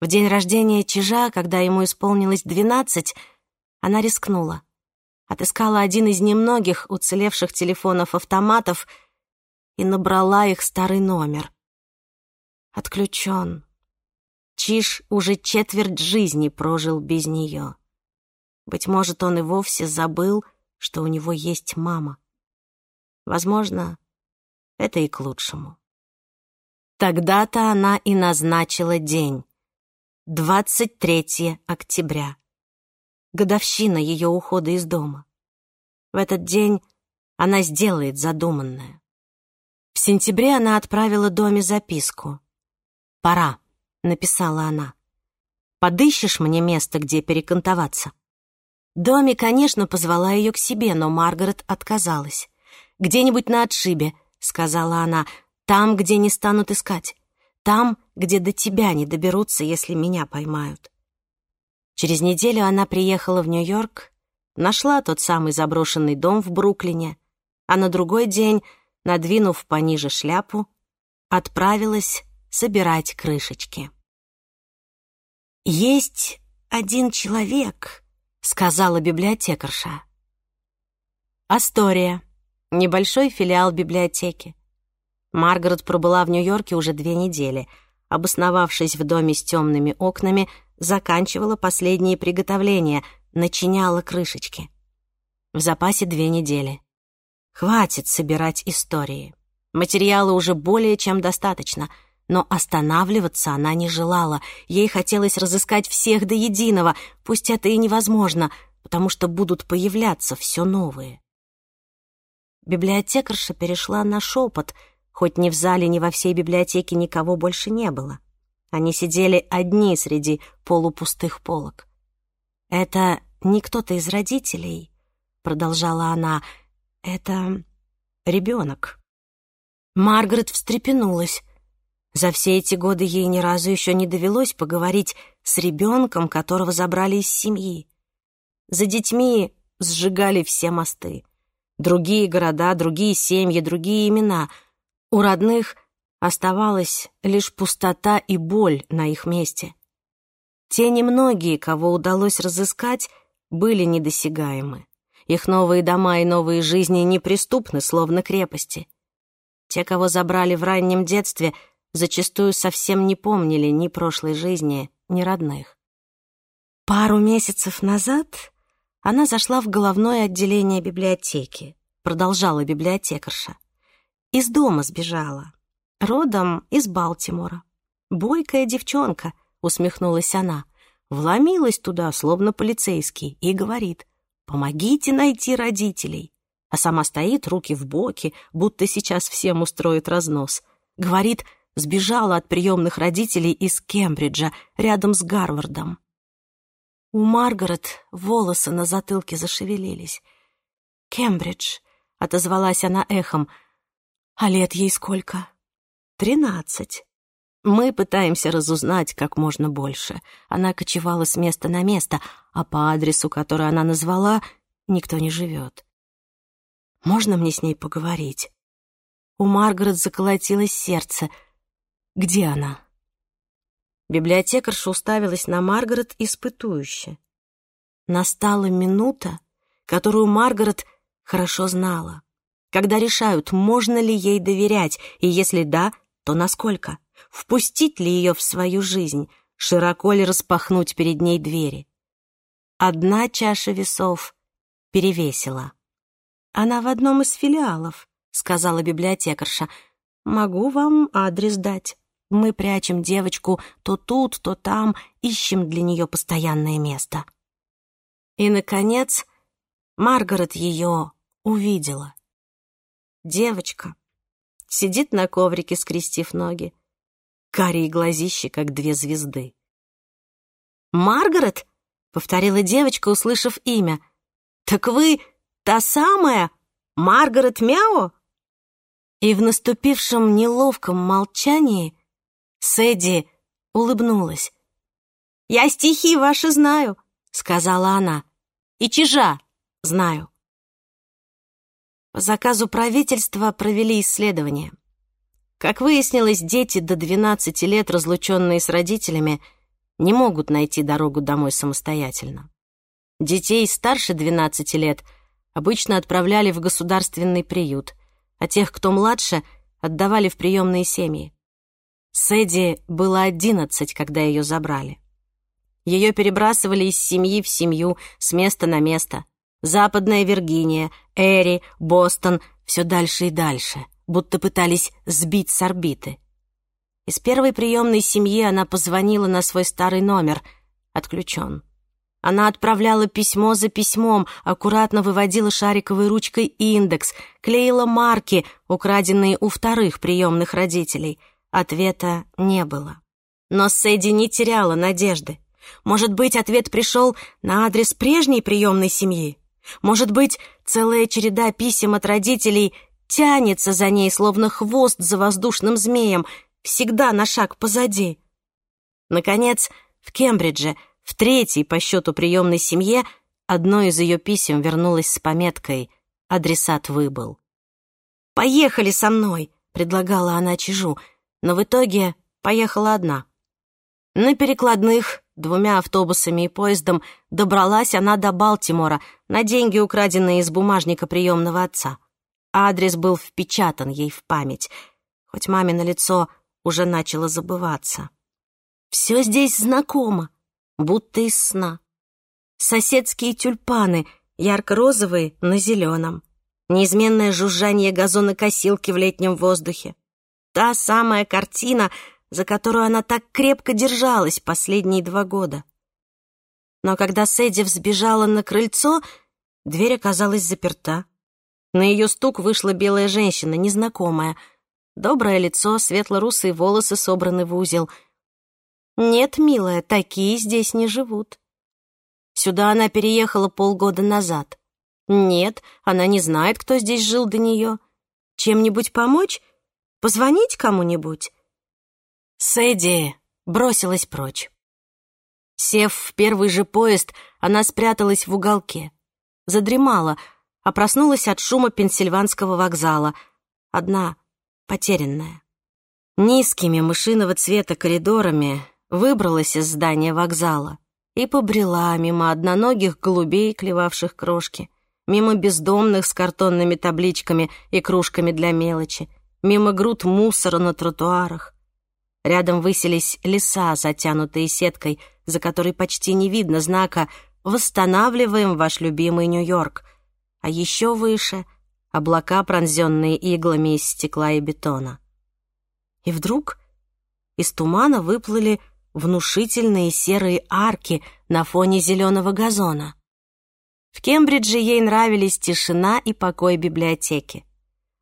В день рождения Чижа, когда ему исполнилось двенадцать, она рискнула. Отыскала один из немногих уцелевших телефонов-автоматов и набрала их старый номер. Отключен. Чиж уже четверть жизни прожил без нее. Быть может, он и вовсе забыл, что у него есть мама. Возможно, это и к лучшему. Тогда-то она и назначила день. 23 октября, годовщина ее ухода из дома. В этот день она сделает задуманное. В сентябре она отправила Доме записку. «Пора», — написала она. «Подыщешь мне место, где перекантоваться?» Доми, конечно, позвала ее к себе, но Маргарет отказалась. «Где-нибудь на отшибе», — сказала она, — «там, где не станут искать. Там, где до тебя не доберутся, если меня поймают. Через неделю она приехала в Нью-Йорк, нашла тот самый заброшенный дом в Бруклине, а на другой день, надвинув пониже шляпу, отправилась собирать крышечки. «Есть один человек», — сказала библиотекарша. «Астория», небольшой филиал библиотеки. Маргарет пробыла в Нью-Йорке уже две недели — обосновавшись в доме с темными окнами, заканчивала последние приготовления, начиняла крышечки. В запасе две недели. Хватит собирать истории. Материала уже более чем достаточно, но останавливаться она не желала. Ей хотелось разыскать всех до единого, пусть это и невозможно, потому что будут появляться все новые. Библиотекарша перешла на шепот — Хоть ни в зале, ни во всей библиотеке никого больше не было. Они сидели одни среди полупустых полок. «Это не кто-то из родителей», — продолжала она, — «это ребенок». Маргарет встрепенулась. За все эти годы ей ни разу еще не довелось поговорить с ребенком, которого забрали из семьи. За детьми сжигали все мосты. Другие города, другие семьи, другие имена — у родных оставалась лишь пустота и боль на их месте. Те немногие, кого удалось разыскать, были недосягаемы. Их новые дома и новые жизни неприступны, словно крепости. Те, кого забрали в раннем детстве, зачастую совсем не помнили ни прошлой жизни, ни родных. Пару месяцев назад она зашла в головное отделение библиотеки, продолжала библиотекарша из дома сбежала. Родом из Балтимора. Бойкая девчонка, усмехнулась она. Вломилась туда, словно полицейский, и говорит, «Помогите найти родителей». А сама стоит, руки в боки, будто сейчас всем устроит разнос. Говорит, сбежала от приемных родителей из Кембриджа, рядом с Гарвардом. У Маргарет волосы на затылке зашевелились. «Кембридж», — отозвалась она эхом, — а лет ей сколько? Тринадцать. Мы пытаемся разузнать как можно больше. Она кочевала с места на место, а по адресу, который она назвала, никто не живет. Можно мне с ней поговорить? У Маргарет заколотилось сердце. Где она? Библиотекарша уставилась на Маргарет испытующе. Настала минута, которую Маргарет хорошо знала когда решают, можно ли ей доверять, и если да, то насколько, впустить ли ее в свою жизнь, широко ли распахнуть перед ней двери. Одна чаша весов перевесила. «Она в одном из филиалов», — сказала библиотекарша. «Могу вам адрес дать. Мы прячем девочку то тут, то там, ищем для нее постоянное место». И, наконец, Маргарет ее увидела девочка. Сидит на коврике, скрестив ноги. Карие глазищи, как две звезды. «Маргарет?» — повторила девочка, услышав имя. «Так вы та самая Маргарет Мяо?» И в наступившем неловком молчании Сэдди улыбнулась. «Я стихи ваши знаю», — сказала она. «И чижа знаю». По заказу правительства провели исследование. Как выяснилось, дети до 12 лет, разлученные с родителями, не могут найти дорогу домой самостоятельно. Детей старше 12 лет обычно отправляли в государственный приют, а тех, кто младше, отдавали в приемные семьи. Сэдди было 11, когда ее забрали. Ее перебрасывали из семьи в семью, с места на место — Западная Виргиния, Эри, Бостон, все дальше и дальше, будто пытались сбить с орбиты. Из первой приемной семьи она позвонила на свой старый номер. Отключен. Она отправляла письмо за письмом, аккуратно выводила шариковой ручкой индекс, клеила марки, украденные у вторых приемных родителей. Ответа не было. Но Сэдди не теряла надежды. Может быть, ответ пришел на адрес прежней приемной семьи? Может быть, целая череда писем от родителей тянется за ней, словно хвост за воздушным змеем, всегда на шаг позади. Наконец, в Кембридже, в третьей по счету приемной семье, одно из ее писем вернулось с пометкой «Адресат выбыл». «Поехали со мной!» — предлагала она Чижу, но в итоге поехала одна. На перекладных двумя автобусами и поездом добралась она до Балтимора на деньги, украденные из бумажника приемного отца. Адрес был впечатан ей в память, хоть маме на лицо уже начало забываться. Все здесь знакомо, будто из сна. Соседские тюльпаны, ярко-розовые на зеленом. Неизменное жужжание газонокосилки в летнем воздухе. Та самая картина — за которую она так крепко держалась последние два года. Но когда Сэдди взбежала на крыльцо, дверь оказалась заперта. На ее стук вышла белая женщина, незнакомая. Доброе лицо, светло-русые волосы собраны в узел. «Нет, милая, такие здесь не живут». Сюда она переехала полгода назад. Нет, она не знает, кто здесь жил до нее. Чем-нибудь помочь? Позвонить кому-нибудь? Сэдди бросилась прочь. Сев в первый же поезд, она спряталась в уголке. Задремала, а проснулась от шума пенсильванского вокзала. Одна, потерянная. Низкими мышиного цвета коридорами выбралась из здания вокзала и побрела мимо одноногих голубей, клевавших крошки, мимо бездомных с картонными табличками и кружками для мелочи, мимо груд мусора на тротуарах, Рядом высились леса, затянутые сеткой, за которой почти не видно знака «Восстанавливаем ваш любимый Нью-Йорк». А еще выше — облака, пронзенные иглами из стекла и бетона. И вдруг из тумана выплыли внушительные серые арки на фоне зеленого газона. В Кембридже ей нравились тишина и покой библиотеки.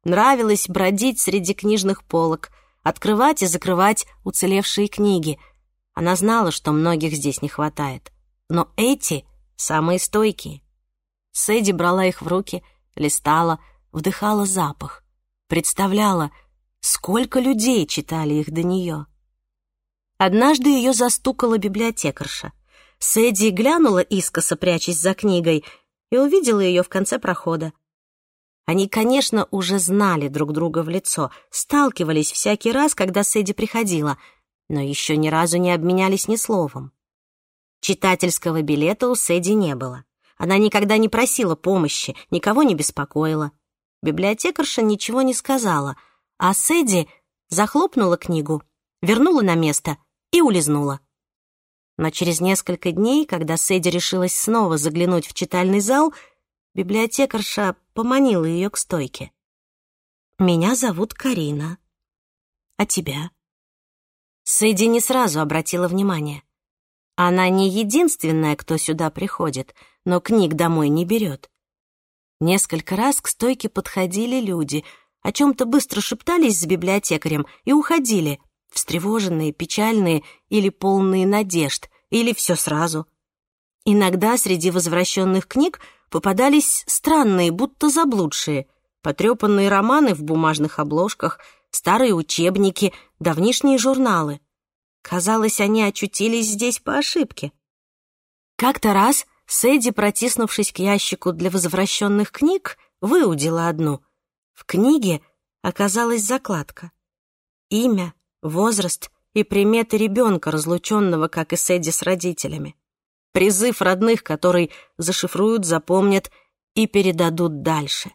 Нравилось бродить среди книжных полок — открывать и закрывать уцелевшие книги. Она знала, что многих здесь не хватает. Но эти самые стойкие. Сэдди брала их в руки, листала, вдыхала запах. Представляла, сколько людей читали их до нее. Однажды ее застукала библиотекарша. Сэдди глянула искоса, прячась за книгой, и увидела ее в конце прохода. Они, конечно, уже знали друг друга в лицо, сталкивались всякий раз, когда Сэдди приходила, но еще ни разу не обменялись ни словом. Читательского билета у Сэдди не было. Она никогда не просила помощи, никого не беспокоила. Библиотекарша ничего не сказала, а Сэдди захлопнула книгу, вернула на место и улизнула. Но через несколько дней, когда Сэдди решилась снова заглянуть в читальный зал, библиотекарша поманила ее к стойке. «Меня зовут Карина. А тебя?» Сэдди не сразу обратила внимание. Она не единственная, кто сюда приходит, но книг домой не берет. Несколько раз к стойке подходили люди, о чем-то быстро шептались с библиотекарем и уходили, встревоженные, печальные или полные надежд, или все сразу — Иногда среди возвращенных книг попадались странные, будто заблудшие, потрепанные романы в бумажных обложках, старые учебники, давнишние журналы. Казалось, они очутились здесь по ошибке. Как-то раз Сэдди, протиснувшись к ящику для возвращенных книг, выудила одну. В книге оказалась закладка. Имя, возраст и приметы ребенка, разлученного, как и Сэдди, с родителями призыв родных, который зашифруют, запомнят и передадут дальше.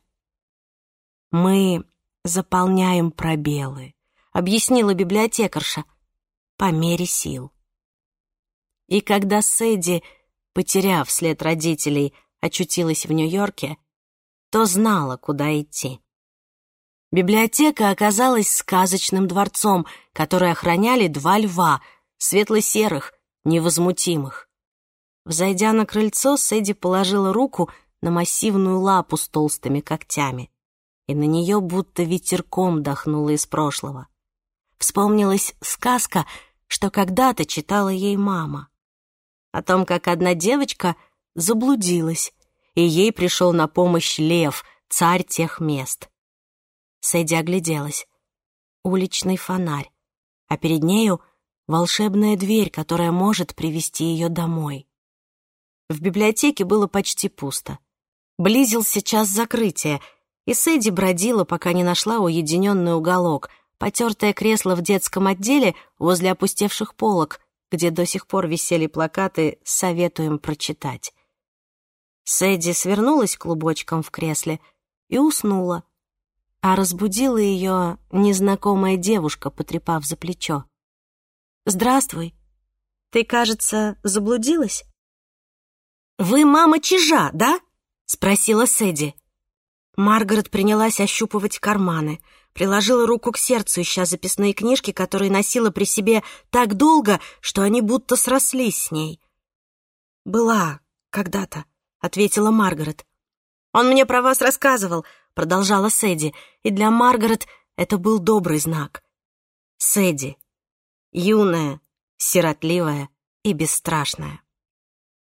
«Мы заполняем пробелы», — объяснила библиотекарша, — «по мере сил». И когда Сэдди, потеряв след родителей, очутилась в Нью-Йорке, то знала, куда идти. Библиотека оказалась сказочным дворцом, который охраняли два льва, светло-серых, невозмутимых. Взойдя на крыльцо, Сэдди положила руку на массивную лапу с толстыми когтями, и на нее будто ветерком дохнуло из прошлого. Вспомнилась сказка, что когда-то читала ей мама. О том, как одна девочка заблудилась, и ей пришел на помощь лев, царь тех мест. Сэдди огляделась. Уличный фонарь, а перед нею волшебная дверь, которая может привести ее домой. В библиотеке было почти пусто. Близился час закрытия, и Сэдди бродила, пока не нашла уединенный уголок, потертое кресло в детском отделе возле опустевших полок, где до сих пор висели плакаты «Советуем прочитать». Сэдди свернулась клубочком в кресле и уснула, а разбудила ее незнакомая девушка, потрепав за плечо. «Здравствуй. Ты, кажется, заблудилась?» «Вы мама чижа, да?» — спросила Сэдди. Маргарет принялась ощупывать карманы, приложила руку к сердцу, ища записные книжки, которые носила при себе так долго, что они будто срослись с ней. «Была когда-то», — ответила Маргарет. «Он мне про вас рассказывал», — продолжала Сэдди, и для Маргарет это был добрый знак. Сэдди, юная, сиротливая и бесстрашная.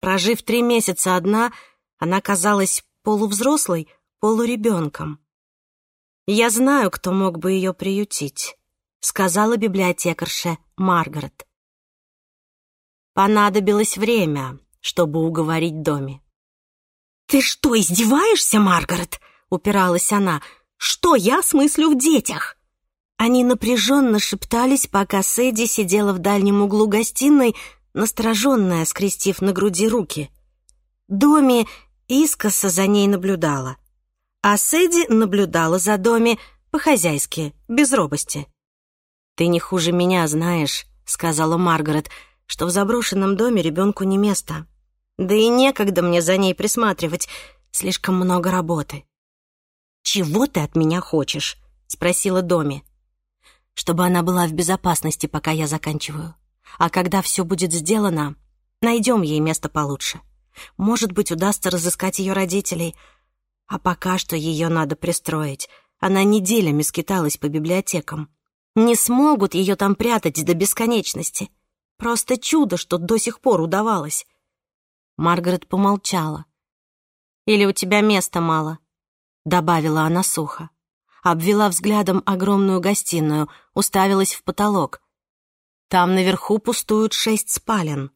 Прожив три месяца одна, она казалась полувзрослой, полуребенком. «Я знаю, кто мог бы ее приютить», — сказала библиотекарша Маргарет. Понадобилось время, чтобы уговорить Доми. «Ты что, издеваешься, Маргарет?» — упиралась она. «Что я смыслю в детях?» Они напряженно шептались, пока Сэдди сидела в дальнем углу гостиной, настороженная, скрестив на груди руки. Доми искоса за ней наблюдала, а Сэдди наблюдала за Доми по-хозяйски, без робости. «Ты не хуже меня знаешь», — сказала Маргарет, «что в заброшенном доме ребенку не место. Да и некогда мне за ней присматривать, слишком много работы». «Чего ты от меня хочешь?» — спросила Доми. «Чтобы она была в безопасности, пока я заканчиваю». А когда все будет сделано, найдем ей место получше. Может быть, удастся разыскать ее родителей. А пока что ее надо пристроить. Она неделями скиталась по библиотекам. Не смогут ее там прятать до бесконечности. Просто чудо, что до сих пор удавалось. Маргарет помолчала. «Или у тебя места мало?» — добавила она сухо. Обвела взглядом огромную гостиную, уставилась в потолок. Там наверху пустуют шесть спален.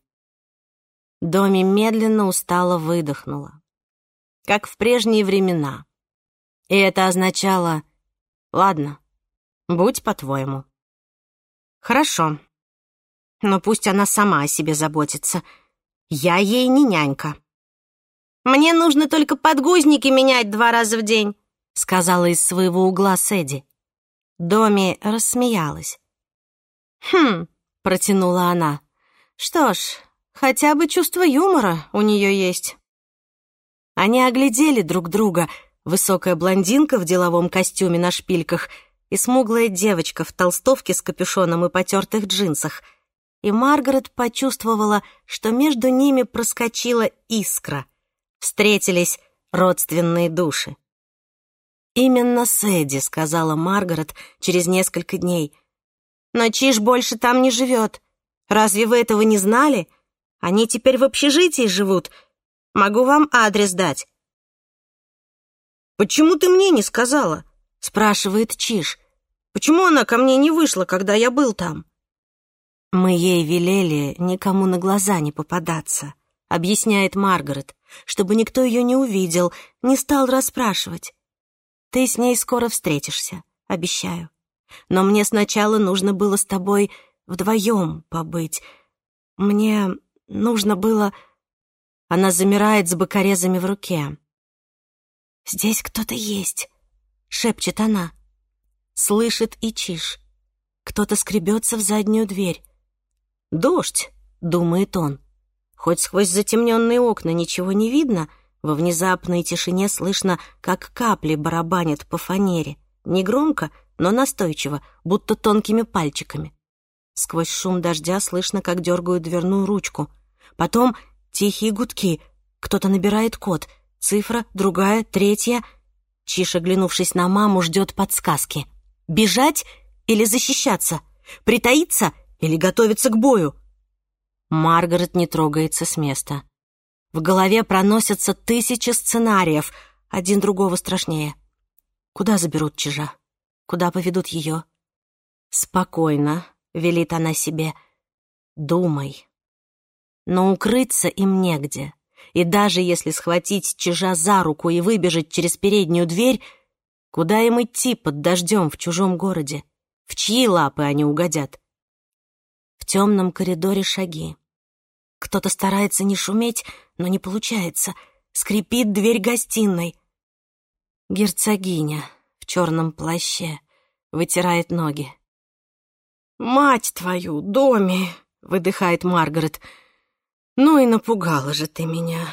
Доми медленно устало выдохнула. Как в прежние времена. И это означало «Ладно, будь по-твоему». «Хорошо, но пусть она сама о себе заботится. Я ей не нянька». «Мне нужно только подгузники менять два раза в день», сказала из своего угла Сэдди. Доми рассмеялась. «Хм, протянула она. «Что ж, хотя бы чувство юмора у нее есть». Они оглядели друг друга, высокая блондинка в деловом костюме на шпильках и смуглая девочка в толстовке с капюшоном и потертых джинсах. И Маргарет почувствовала, что между ними проскочила искра. Встретились родственные души. «Именно Сэдди», — сказала Маргарет через несколько дней — но Чиж больше там не живет. Разве вы этого не знали? Они теперь в общежитии живут. Могу вам адрес дать». «Почему ты мне не сказала?» — спрашивает Чиж. «Почему она ко мне не вышла, когда я был там?» «Мы ей велели никому на глаза не попадаться», — объясняет Маргарет, чтобы никто ее не увидел, не стал расспрашивать. «Ты с ней скоро встретишься, обещаю» но мне сначала нужно было с тобой вдвоем побыть. Мне нужно было...» Она замирает с бокорезами в руке. «Здесь кто-то есть», — шепчет она. Слышит и чиш Кто-то скребется в заднюю дверь. «Дождь», — думает он. Хоть сквозь затемненные окна ничего не видно, во внезапной тишине слышно, как капли барабанят по фанере. Негромко — но настойчиво, будто тонкими пальчиками. Сквозь шум дождя слышно, как дергают дверную ручку. Потом тихие гудки. Кто-то набирает код. Цифра, другая, третья. Чиш, глянувшись на маму, ждет подсказки. «Бежать или защищаться? Притаиться или готовиться к бою?» Маргарет не трогается с места. В голове проносятся тысячи сценариев, один другого страшнее. Куда заберут чижа? куда поведут ее. Спокойно, велит она себе, думай. Но укрыться им негде, и даже если схватить чижа за руку и выбежать через переднюю дверь, куда им идти под дождем в чужом городе? В чьи лапы они угодят? В темном коридоре шаги. Кто-то старается не шуметь, но не получается. Скрипит дверь гостиной. Герцогиня, в черном плаще, вытирает ноги. «Мать твою, доме! — выдыхает Маргарет. «Ну и напугала же ты меня!»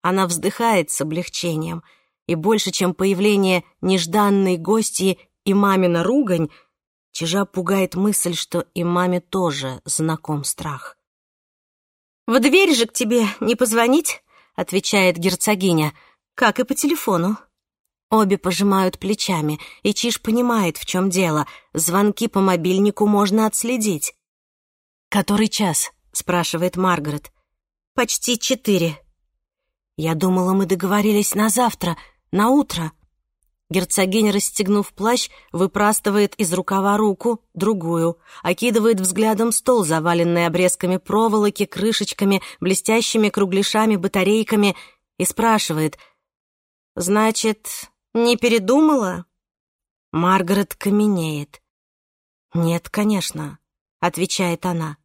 Она вздыхает с облегчением, и больше, чем появление нежданной гости и мамина ругань, Чижа пугает мысль, что и маме тоже знаком страх. «В дверь же к тебе не позвонить?» — отвечает герцогиня, — «как и по телефону». Обе пожимают плечами, и Чиж понимает, в чем дело. Звонки по мобильнику можно отследить. «Который час?» — спрашивает Маргарет. «Почти четыре». «Я думала, мы договорились на завтра, на утро». Герцогиня, расстегнув плащ, выпрастывает из рукава руку, другую, окидывает взглядом стол, заваленный обрезками проволоки, крышечками, блестящими кругляшами, батарейками, и спрашивает «Значит, не передумала? Маргарет каменеет. Нет, конечно, отвечает она.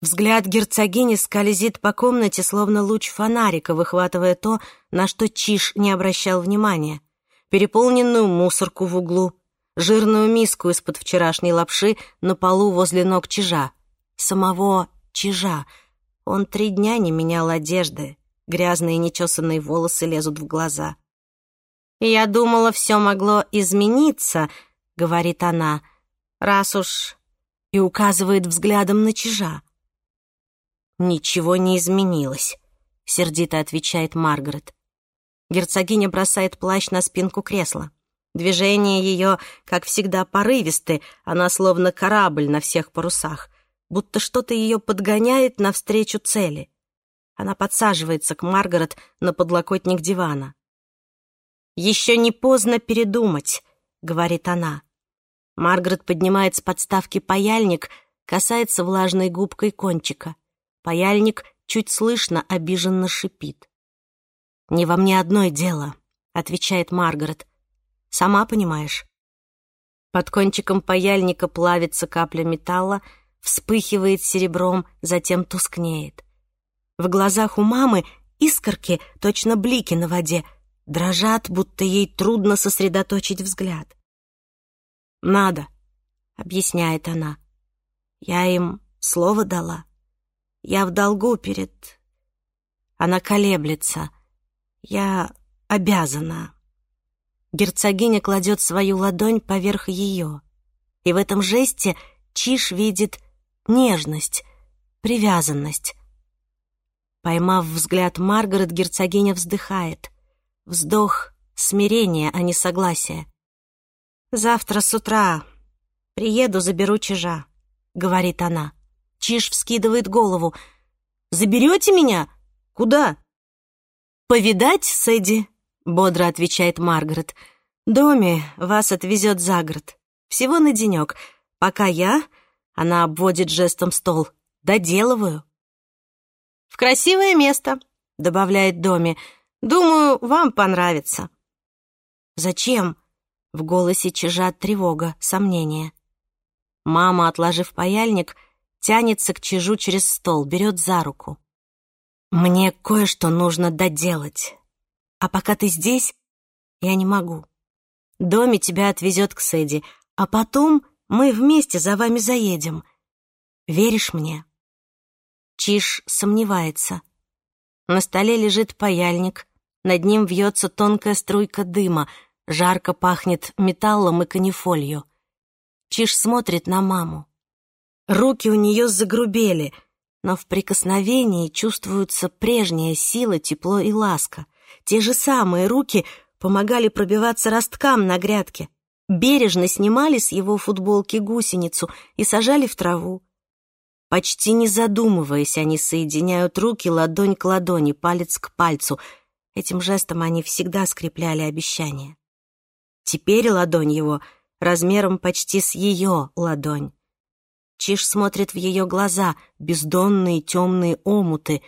Взгляд герцогини скользит по комнате, словно луч фонарика, выхватывая то, на что Чиш не обращал внимания. Переполненную мусорку в углу, жирную миску из-под вчерашней лапши на полу возле ног Чижа. Самого Чижа. Он три дня не менял одежды. Грязные нечесанные волосы лезут в глаза. «Я думала, все могло измениться», — говорит она, «раз уж...» и указывает взглядом на чижа. «Ничего не изменилось», — сердито отвечает Маргарет. Герцогиня бросает плащ на спинку кресла. Движения ее, как всегда, порывисты, она словно корабль на всех парусах, будто что-то ее подгоняет навстречу цели. Она подсаживается к Маргарет на подлокотник дивана. «Еще не поздно передумать», — говорит она. Маргарет поднимает с подставки паяльник, касается влажной губкой кончика. Паяльник чуть слышно обиженно шипит. «Не во мне одно дело», — отвечает Маргарет. «Сама понимаешь». Под кончиком паяльника плавится капля металла, вспыхивает серебром, затем тускнеет. В глазах у мамы искорки, точно блики на воде — дрожат, будто ей трудно сосредоточить взгляд. «Надо», — объясняет она. «Я им слово дала. Я в долгу перед...» Она колеблется. «Я обязана». Герцогиня кладет свою ладонь поверх ее. И в этом жесте Чиш видит нежность, привязанность. Поймав взгляд Маргарет, герцогиня вздыхает. Вздох смирения, а не согласия. «Завтра с утра приеду, заберу чижа», — говорит она. Чиж вскидывает голову. «Заберете меня? Куда?» «Повидать, Сэдди», — бодро отвечает Маргарет. Доми вас отвезет за город. Всего на денек. Пока я...» — она обводит жестом стол. «Доделываю». «В красивое место», — добавляет Доми. Думаю, вам понравится». «Зачем?» — в голосе чижат тревога, сомнение. Мама, отложив паяльник, тянется к чижу через стол, берет за руку. «Мне кое-что нужно доделать. А пока ты здесь, я не могу. Доме тебя отвезет к Сэдди, а потом мы вместе за вами заедем. Веришь мне?» Чиж сомневается. На столе лежит паяльник — над ним вьется тонкая струйка дыма, жарко пахнет металлом и канифолью. Чиж смотрит на маму. Руки у нее загрубели, но в прикосновении чувствуются прежняя сила, тепло и ласка. Те же самые руки помогали пробиваться росткам на грядке. Бережно снимали с его футболки гусеницу и сажали в траву. Почти не задумываясь, они соединяют руки ладонь к ладони, палец к пальцу — Этим жестом они всегда скрепляли обещания. Теперь ладонь его размером почти с ее ладонь. Чиж смотрит в ее глаза, бездонные темные омуты,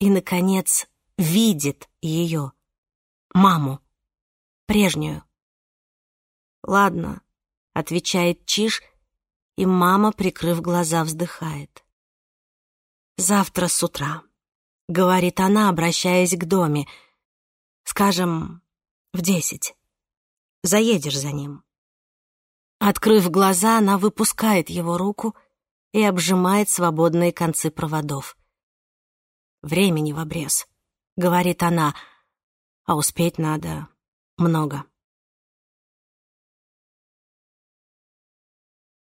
и, наконец, видит ее, маму, прежнюю. «Ладно», — отвечает Чиж, и мама, прикрыв глаза, вздыхает. «Завтра с утра», — говорит она, обращаясь к доме, — Скажем, в десять. Заедешь за ним». Открыв глаза, она выпускает его руку и обжимает свободные концы проводов. «Времени в обрез», — говорит она, — «а успеть надо много».